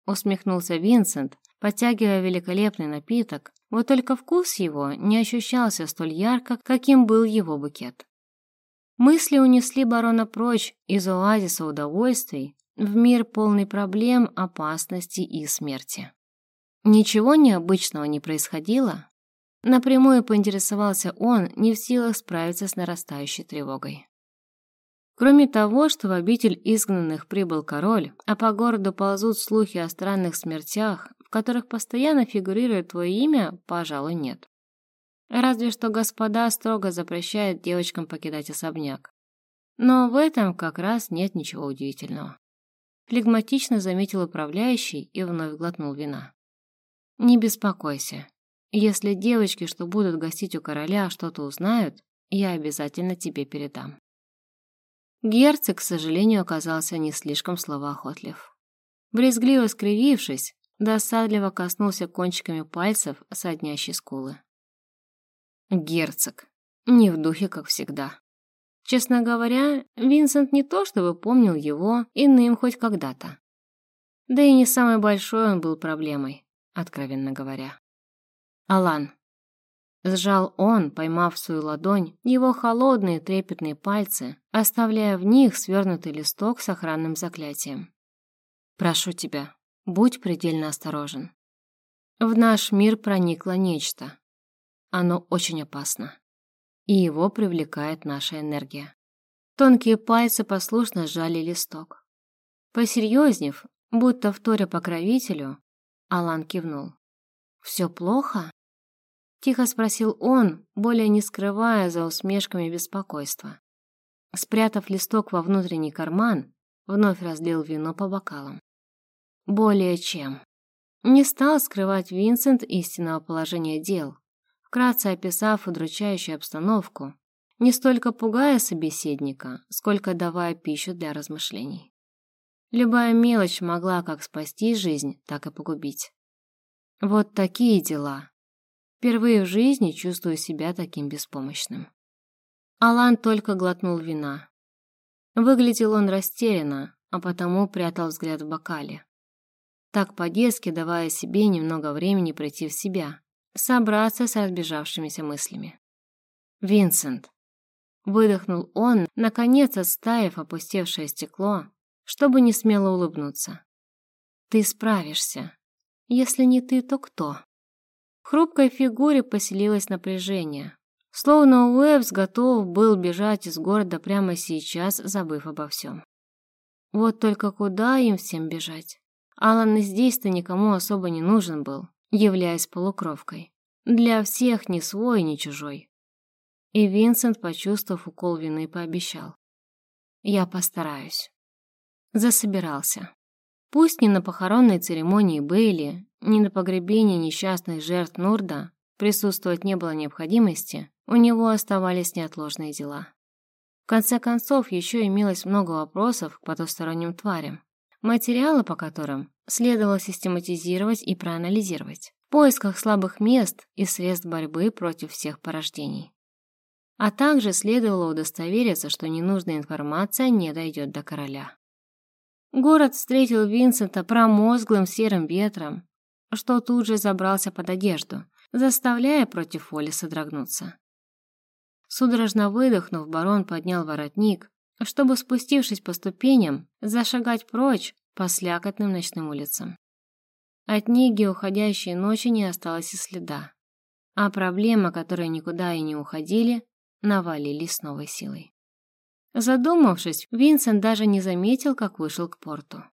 [SPEAKER 1] Усмехнулся Винсент, подтягивая великолепный напиток, вот только вкус его не ощущался столь ярко, каким был его букет. Мысли унесли барона прочь из оазиса удовольствий в мир полный проблем, опасности и смерти. Ничего необычного не происходило. Напрямую поинтересовался он, не в силах справиться с нарастающей тревогой. Кроме того, что в обитель изгнанных прибыл король, а по городу ползут слухи о странных смертях, в которых постоянно фигурирует твое имя, пожалуй, нет. Разве что господа строго запрещают девочкам покидать особняк. Но в этом как раз нет ничего удивительного. Флегматично заметил управляющий и вновь глотнул вина. Не беспокойся. Если девочки, что будут гостить у короля, что-то узнают, я обязательно тебе передам. Герцог, к сожалению, оказался не слишком словоохотлив. Брезгливо скривившись, досадливо коснулся кончиками пальцев соднящей скулы. Герцог. Не в духе, как всегда. Честно говоря, Винсент не то чтобы помнил его иным хоть когда-то. Да и не самый большой он был проблемой, откровенно говоря. Алан. Сжал он, поймав свою ладонь, его холодные трепетные пальцы, оставляя в них свернутый листок с охранным заклятием. «Прошу тебя, будь предельно осторожен. В наш мир проникло нечто. Оно очень опасно. И его привлекает наша энергия». Тонкие пальцы послушно сжали листок. Посерьезнев, будто вторя покровителю, Алан кивнул. «Все плохо?» Тихо спросил он, более не скрывая за усмешками беспокойства. Спрятав листок во внутренний карман, вновь разлил вино по бокалам. Более чем. Не стал скрывать Винсент истинного положения дел, вкратце описав удручающую обстановку, не столько пугая собеседника, сколько давая пищу для размышлений. Любая мелочь могла как спасти жизнь, так и погубить. Вот такие дела, Впервые в жизни чувствую себя таким беспомощным. Алан только глотнул вина. Выглядел он растерянно, а потому прятал взгляд в бокале. Так по-детски давая себе немного времени прийти в себя, собраться с разбежавшимися мыслями. «Винсент!» Выдохнул он, наконец отставив опустевшее стекло, чтобы не смело улыбнуться. «Ты справишься. Если не ты, то кто?» В хрупкой фигуре поселилось напряжение. Словно Уэбс готов был бежать из города прямо сейчас, забыв обо всем. Вот только куда им всем бежать? Алан и здесь-то никому особо не нужен был, являясь полукровкой. Для всех ни свой, ни чужой. И Винсент, почувствовав укол вины, пообещал. «Я постараюсь». Засобирался. Пусть не на похоронной церемонии Бейли, ни на погребении несчастных жертв Нурда присутствовать не было необходимости, у него оставались неотложные дела. В конце концов, еще имелось много вопросов к потусторонним тварям, материалы по которым следовало систематизировать и проанализировать в поисках слабых мест и средств борьбы против всех порождений. А также следовало удостовериться, что ненужная информация не дойдет до короля. Город встретил Винсента промозглым серым ветром, что тут же забрался под одежду, заставляя против воли содрогнуться. Судорожно выдохнув, барон поднял воротник, чтобы, спустившись по ступеням, зашагать прочь по слякотным ночным улицам. От Ниги уходящей ночи не осталось и следа, а проблемы, которые никуда и не уходили, навалились с новой силой. Задумавшись, Винсент даже не заметил, как вышел к порту.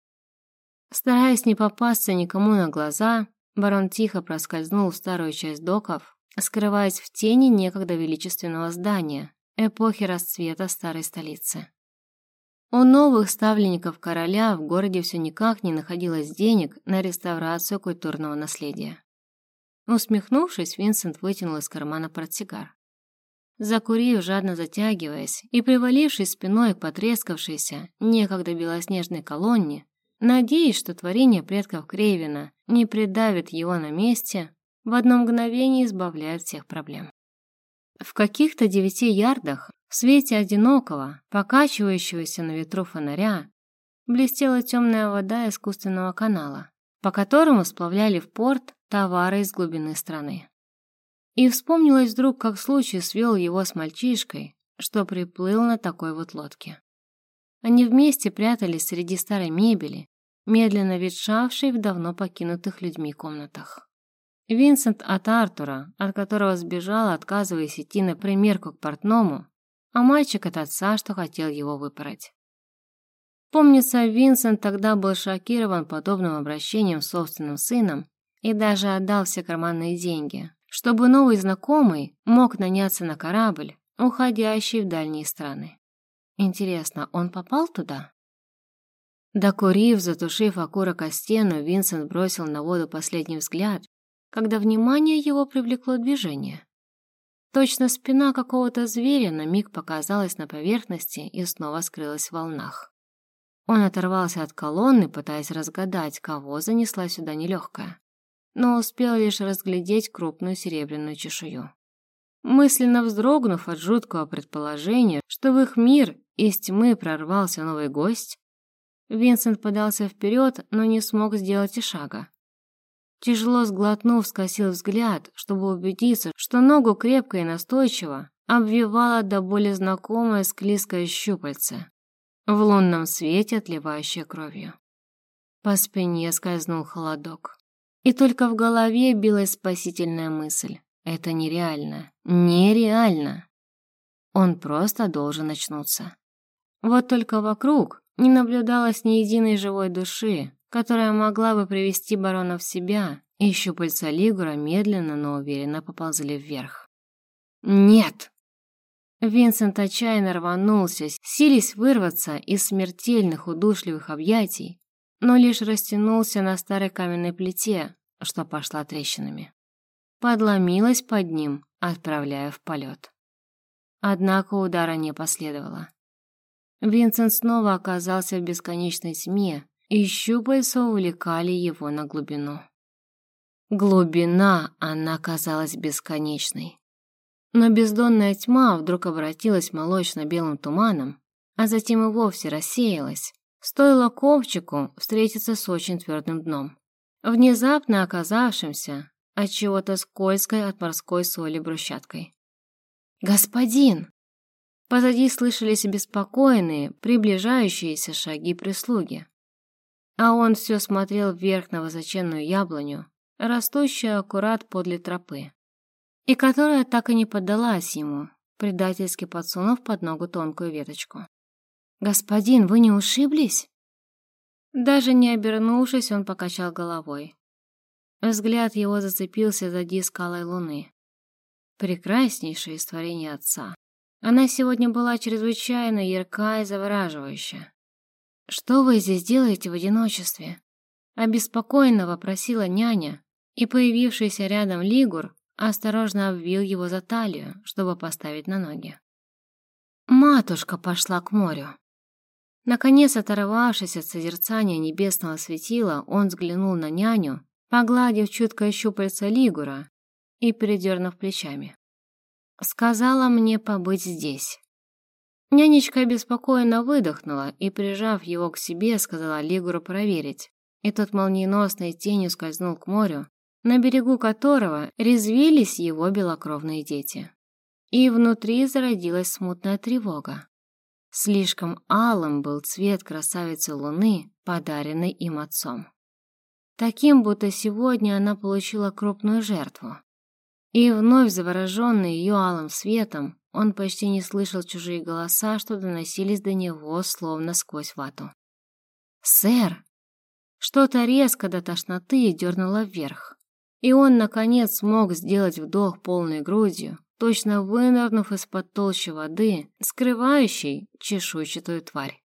[SPEAKER 1] Стараясь не попасться никому на глаза, барон тихо проскользнул в старую часть доков, скрываясь в тени некогда величественного здания, эпохи расцвета старой столицы. У новых ставленников короля в городе все никак не находилось денег на реставрацию культурного наследия. Усмехнувшись, Винсент вытянул из кармана портсигар. закурив, жадно затягиваясь и привалившись спиной к потрескавшейся, некогда белоснежной колонне, надеясь, что творение предков Крейвина не придавит его на месте, в одно мгновение избавляет всех проблем. В каких-то девяти ярдах, в свете одинокого, покачивающегося на ветру фонаря, блестела темная вода искусственного канала, по которому сплавляли в порт товары из глубины страны. И вспомнилось вдруг, как случай свел его с мальчишкой, что приплыл на такой вот лодке. Они вместе прятались среди старой мебели, медленно ветшавшей в давно покинутых людьми комнатах. Винсент от Артура, от которого сбежал, отказываясь идти на примерку к портному, а мальчик от отца, что хотел его выпороть. Помнится, Винсент тогда был шокирован подобным обращением с собственным сыном и даже отдал все карманные деньги, чтобы новый знакомый мог наняться на корабль, уходящий в дальние страны. Интересно, он попал туда? Докурив, затушив окурок о стену, Винсент бросил на воду последний взгляд, когда внимание его привлекло движение. Точно спина какого-то зверя на миг показалась на поверхности и снова скрылась в волнах. Он оторвался от колонны, пытаясь разгадать, кого занесла сюда нелегкая но успел лишь разглядеть крупную серебряную чешую. Мысленно вздрогнув от жуткого предположения, что в их мир из тьмы прорвался новый гость, Винсент подался вперед, но не смог сделать и шага. Тяжело сглотнув, скосил взгляд, чтобы убедиться, что ногу крепко и настойчиво обвивала до боли знакомое склизкое щупальце, в лунном свете отливающее кровью. По спине скользнул холодок. И только в голове билась спасительная мысль. Это нереально. Нереально. Он просто должен очнуться. Вот только вокруг не наблюдалось ни единой живой души, которая могла бы привести барона в себя, и щупальца Лигура медленно, но уверенно поползли вверх. «Нет!» Винсент отчаянно рванулся, сились вырваться из смертельных удушливых объятий, но лишь растянулся на старой каменной плите, что пошла трещинами. Подломилась под ним, отправляя в полет. Однако удара не последовало. Винсент снова оказался в бесконечной тьме, и щупальца увлекали его на глубину. Глубина, она казалась бесконечной. Но бездонная тьма вдруг обратилась молочно-белым туманом, а затем и вовсе рассеялась, стоило ковчику встретиться с очень твердым дном, внезапно оказавшимся от чего-то скользкой от морской соли брусчаткой. «Господин!» Позади слышались беспокойные, приближающиеся шаги прислуги. А он все смотрел вверх на высоченную яблоню, растущую аккурат подле тропы, и которая так и не поддалась ему, предательски подсунув под ногу тонкую веточку. «Господин, вы не ушиблись?» Даже не обернувшись, он покачал головой. Взгляд его зацепился за диск алой луны. Прекраснейшее из творений отца. Она сегодня была чрезвычайно ярка и завораживающая. «Что вы здесь делаете в одиночестве?» Обеспокоенно вопросила няня, и появившийся рядом Лигур осторожно обвил его за талию, чтобы поставить на ноги. «Матушка пошла к морю», Наконец, оторвавшись от созерцания небесного светила, он взглянул на няню, погладив чуткое щупальце Лигура и передернув плечами. «Сказала мне побыть здесь». Нянечка беспокойно выдохнула и, прижав его к себе, сказала Лигуру проверить. И тот молниеносной тенью скользнул к морю, на берегу которого резвились его белокровные дети. И внутри зародилась смутная тревога. Слишком алым был цвет красавицы Луны, подаренный им отцом. Таким, будто сегодня она получила крупную жертву. И вновь завороженный ее алым светом, он почти не слышал чужие голоса, что доносились до него, словно сквозь вату. «Сэр!» Что-то резко до тошноты дернуло вверх, и он, наконец, смог сделать вдох полной грудью, точно вынырнув из-под толщи воды, скрывающей чешуйчатую тварь.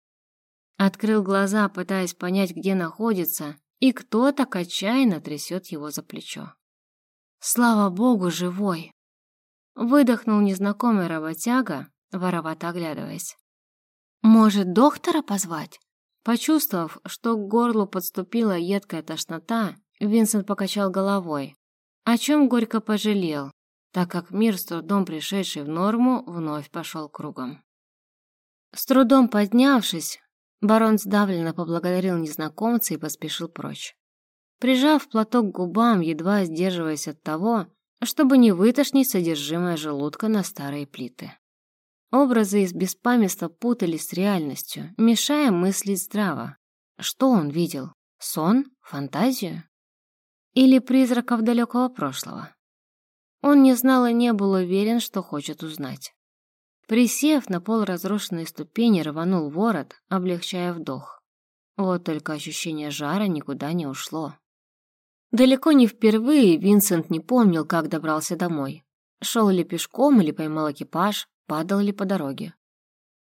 [SPEAKER 1] Открыл глаза, пытаясь понять, где находится, и кто так отчаянно трясет его за плечо. Слава богу, живой! Выдохнул незнакомый работяга, воровато оглядываясь. «Может, доктора позвать?» Почувствовав, что к горлу подступила едкая тошнота, Винсент покачал головой, о чем горько пожалел, так как мир, с трудом пришедший в норму, вновь пошел кругом. С трудом поднявшись, барон сдавленно поблагодарил незнакомца и поспешил прочь. Прижав платок к губам, едва сдерживаясь от того, чтобы не вытошнить содержимое желудка на старые плиты. Образы из беспамятства путались с реальностью, мешая мыслить здраво. Что он видел? Сон? Фантазию? Или призраков далекого прошлого? Он не знал и не был уверен, что хочет узнать. Присев на пол разрушенной ступени, рванул ворот, облегчая вдох. Вот только ощущение жара никуда не ушло. Далеко не впервые Винсент не помнил, как добрался домой. Шел ли пешком или поймал экипаж, падал ли по дороге.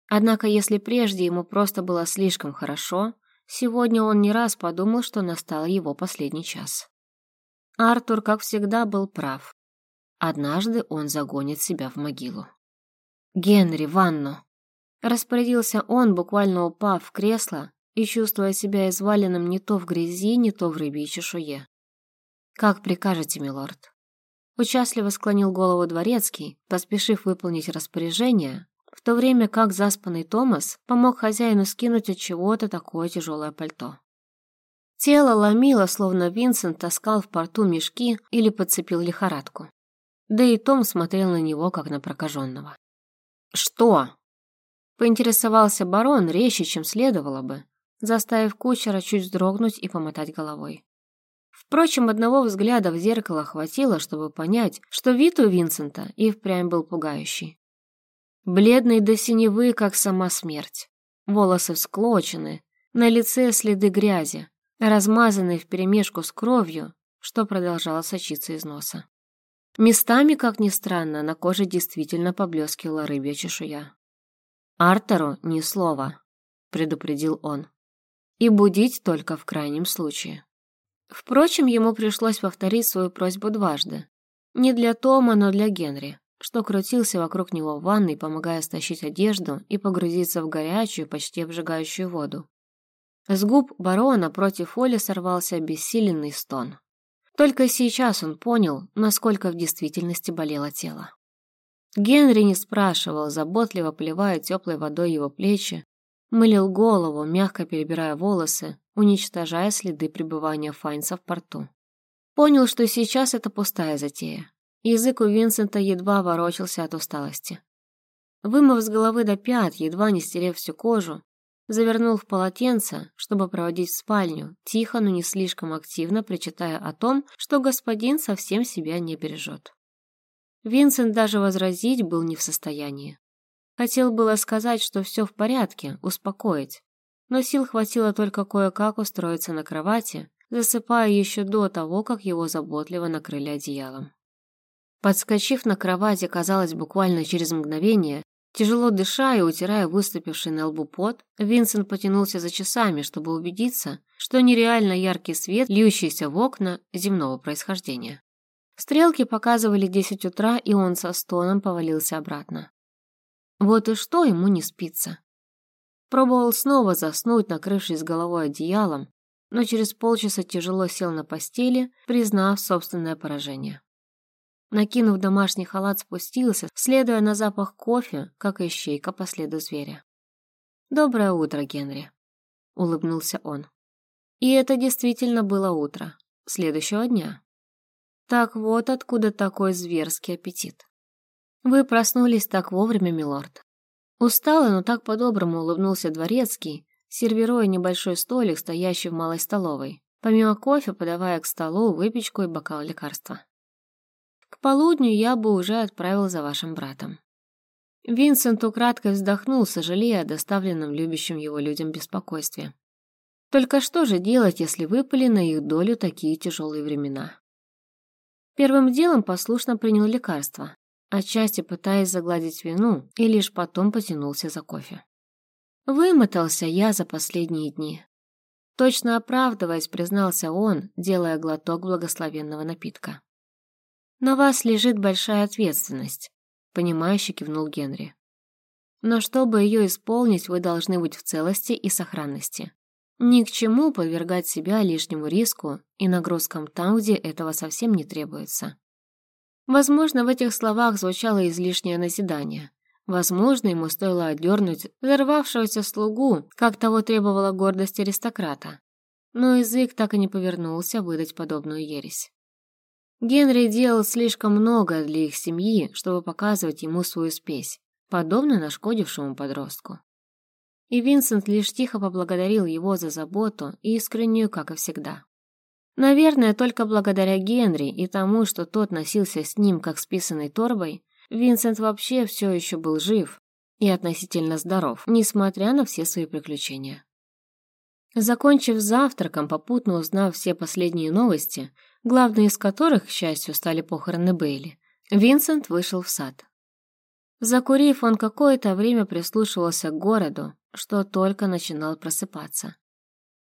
[SPEAKER 1] Однако, если прежде ему просто было слишком хорошо, сегодня он не раз подумал, что настал его последний час. Артур, как всегда, был прав. Однажды он загонит себя в могилу. «Генри, ванну!» Распорядился он, буквально упав в кресло и чувствуя себя изваленным не то в грязи, не то в рыбьей чешуе. «Как прикажете, милорд?» Участливо склонил голову дворецкий, поспешив выполнить распоряжение, в то время как заспанный Томас помог хозяину скинуть от чего-то такое тяжелое пальто. Тело ломило, словно Винсент таскал в порту мешки или подцепил лихорадку. Да и Том смотрел на него, как на прокаженного. «Что?» Поинтересовался барон резче, чем следовало бы, заставив кучера чуть вздрогнуть и помотать головой. Впрочем, одного взгляда в зеркало хватило, чтобы понять, что вид у Винсента и впрямь был пугающий. Бледный до синевы, как сама смерть. Волосы всклочены, на лице следы грязи, размазанные вперемешку с кровью, что продолжало сочиться из носа. Местами, как ни странно, на коже действительно поблескивала рыбья чешуя. «Артеру ни слова», — предупредил он. «И будить только в крайнем случае». Впрочем, ему пришлось повторить свою просьбу дважды. Не для Тома, но для Генри, что крутился вокруг него в ванной, помогая стащить одежду и погрузиться в горячую, почти обжигающую воду. С губ барона против Оли сорвался обессиленный стон. Только сейчас он понял, насколько в действительности болело тело. Генри не спрашивал, заботливо поливая теплой водой его плечи, мылил голову, мягко перебирая волосы, уничтожая следы пребывания Файнса в порту. Понял, что сейчас это пустая затея. Язык у Винсента едва ворочался от усталости. Вымыв с головы до пят, едва не стерев всю кожу, завернул в полотенце, чтобы проводить в спальню, тихо, но не слишком активно причитая о том, что господин совсем себя не бережет. Винсент даже возразить был не в состоянии. Хотел было сказать, что все в порядке, успокоить, но сил хватило только кое-как устроиться на кровати, засыпая еще до того, как его заботливо накрыли одеялом. Подскочив на кровати, казалось, буквально через мгновение, тяжело дыша и утирая выступивший на лбу пот, Винсент потянулся за часами, чтобы убедиться, что нереально яркий свет, льющийся в окна, земного происхождения. Стрелки показывали десять утра, и он со стоном повалился обратно. Вот и что ему не спится. Пробовал снова заснуть, накрывшись головой одеялом, но через полчаса тяжело сел на постели, признав собственное поражение. Накинув домашний халат, спустился, следуя на запах кофе, как ищейка по следу зверя. «Доброе утро, Генри», — улыбнулся он. И это действительно было утро, следующего дня. Так вот откуда такой зверский аппетит. Вы проснулись так вовремя, милорд. Устало, но так по-доброму улыбнулся дворецкий, сервируя небольшой столик, стоящий в малой столовой, помимо кофе подавая к столу выпечку и бокал лекарства. К полудню я бы уже отправил за вашим братом. Винсент украдкой вздохнул, сожалея о доставленном любящим его людям беспокойстве. Только что же делать, если выпали на их долю такие тяжелые времена? Первым делом послушно принял лекарство, отчасти пытаясь загладить вину, и лишь потом потянулся за кофе. Вымотался я за последние дни. Точно оправдываясь, признался он, делая глоток благословенного напитка. На вас лежит большая ответственность, понимающе кивнул Генри. Но чтобы ее исполнить, вы должны быть в целости и сохранности. Ни к чему подвергать себя лишнему риску и нагрузкам там, где этого совсем не требуется. Возможно, в этих словах звучало излишнее назидание. Возможно, ему стоило отдернуть взорвавшегося слугу, как того требовала гордость аристократа. Но язык так и не повернулся выдать подобную ересь. Генри делал слишком много для их семьи, чтобы показывать ему свою спесь, подобно нашкодившему подростку. И Винсент лишь тихо поблагодарил его за заботу, искреннюю, как и всегда. Наверное, только благодаря Генри и тому, что тот носился с ним, как с писаной торбой, Винсент вообще все еще был жив и относительно здоров, несмотря на все свои приключения. Закончив завтраком, попутно узнав все последние новости, главные из которых, к счастью, стали похороны Бейли, Винсент вышел в сад. Закурив, он какое-то время прислушивался к городу, что только начинал просыпаться.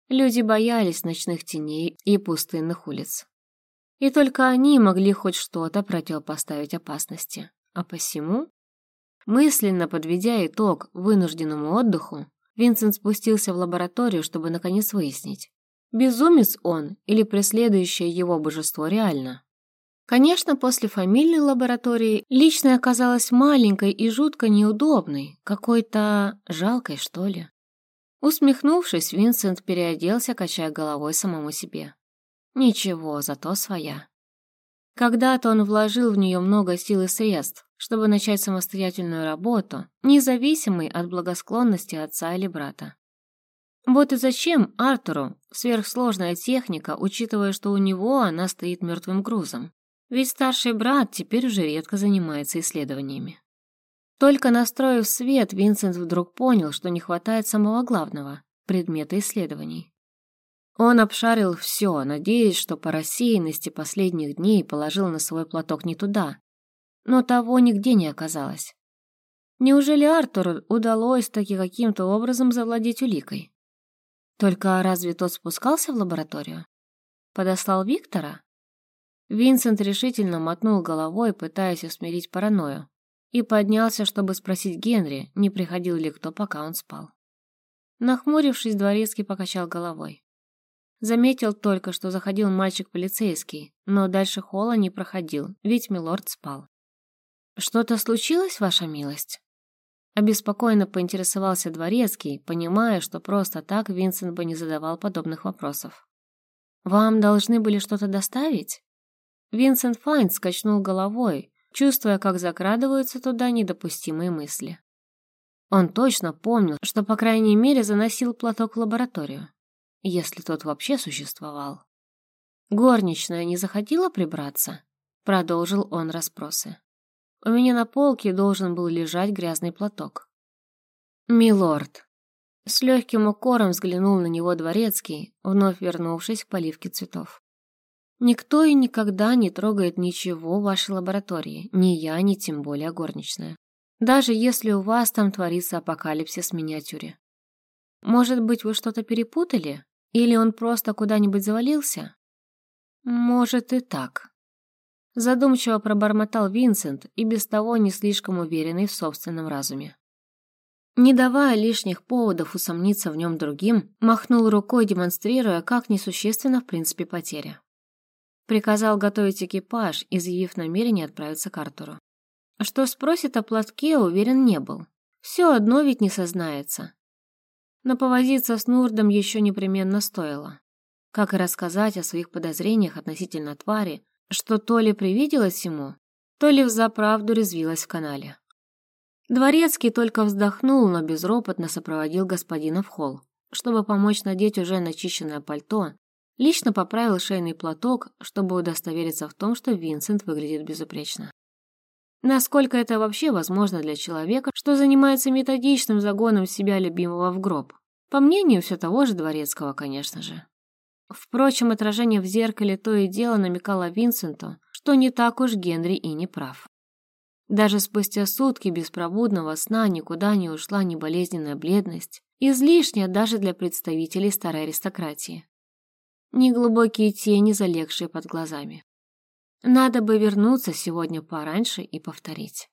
[SPEAKER 1] Люди боялись ночных теней и пустынных улиц. И только они могли хоть что-то противопоставить опасности. А посему, мысленно подведя итог вынужденному отдыху, Винсент спустился в лабораторию, чтобы наконец выяснить, безумец он или преследующее его божество реально. Конечно, после фамильной лаборатории личная оказалась маленькой и жутко неудобной, какой-то жалкой, что ли. Усмехнувшись, Винсент переоделся, качая головой самому себе. Ничего, зато своя. Когда-то он вложил в нее много сил и средств, чтобы начать самостоятельную работу, независимой от благосклонности отца или брата. Вот и зачем Артуру сверхсложная техника, учитывая, что у него она стоит мертвым грузом. Ведь старший брат теперь уже редко занимается исследованиями. Только настроив свет, Винсент вдруг понял, что не хватает самого главного — предмета исследований. Он обшарил все, надеясь, что по рассеянности последних дней положил на свой платок не туда, но того нигде не оказалось. Неужели Артуру удалось таки каким-то образом завладеть уликой? Только разве тот спускался в лабораторию? Подослал Виктора? Винсент решительно мотнул головой, пытаясь усмирить паранойю и поднялся, чтобы спросить Генри, не приходил ли кто, пока он спал. Нахмурившись, дворецкий покачал головой. Заметил только, что заходил мальчик-полицейский, но дальше холла не проходил, ведь милорд спал. «Что-то случилось, ваша милость?» Обеспокоенно поинтересовался дворецкий, понимая, что просто так Винсент бы не задавал подобных вопросов. «Вам должны были что-то доставить?» Винсент Файн скачнул головой, чувствуя, как закрадываются туда недопустимые мысли. Он точно помнил, что, по крайней мере, заносил платок в лабораторию, если тот вообще существовал. «Горничная не захотела прибраться?» — продолжил он расспросы. «У меня на полке должен был лежать грязный платок». «Милорд!» С легким укором взглянул на него дворецкий, вновь вернувшись к поливке цветов. Никто и никогда не трогает ничего в вашей лаборатории, ни я, ни тем более горничная. Даже если у вас там творится апокалипсис в миниатюре. Может быть, вы что-то перепутали? Или он просто куда-нибудь завалился? Может и так. Задумчиво пробормотал Винсент и без того не слишком уверенный в собственном разуме. Не давая лишних поводов усомниться в нем другим, махнул рукой, демонстрируя, как несущественно в принципе потеря. Приказал готовить экипаж, изъявив намерение отправиться к Артуру. Что спросит о платке, уверен не был. Все одно ведь не сознается. Но повозиться с Нурдом еще непременно стоило. Как и рассказать о своих подозрениях относительно твари, что то ли привиделось ему, то ли взаправду резвилась в канале. Дворецкий только вздохнул, но безропотно сопроводил господина в холл, чтобы помочь надеть уже начищенное пальто Лично поправил шейный платок, чтобы удостовериться в том, что Винсент выглядит безупречно. Насколько это вообще возможно для человека, что занимается методичным загоном себя любимого в гроб? По мнению все того же Дворецкого, конечно же. Впрочем, отражение в зеркале то и дело намекало Винсенту, что не так уж Генри и не прав. Даже спустя сутки беспробудного сна никуда не ушла ни болезненная бледность, излишняя даже для представителей старой аристократии неглубокие тени, залегшие под глазами. Надо бы вернуться сегодня пораньше и повторить.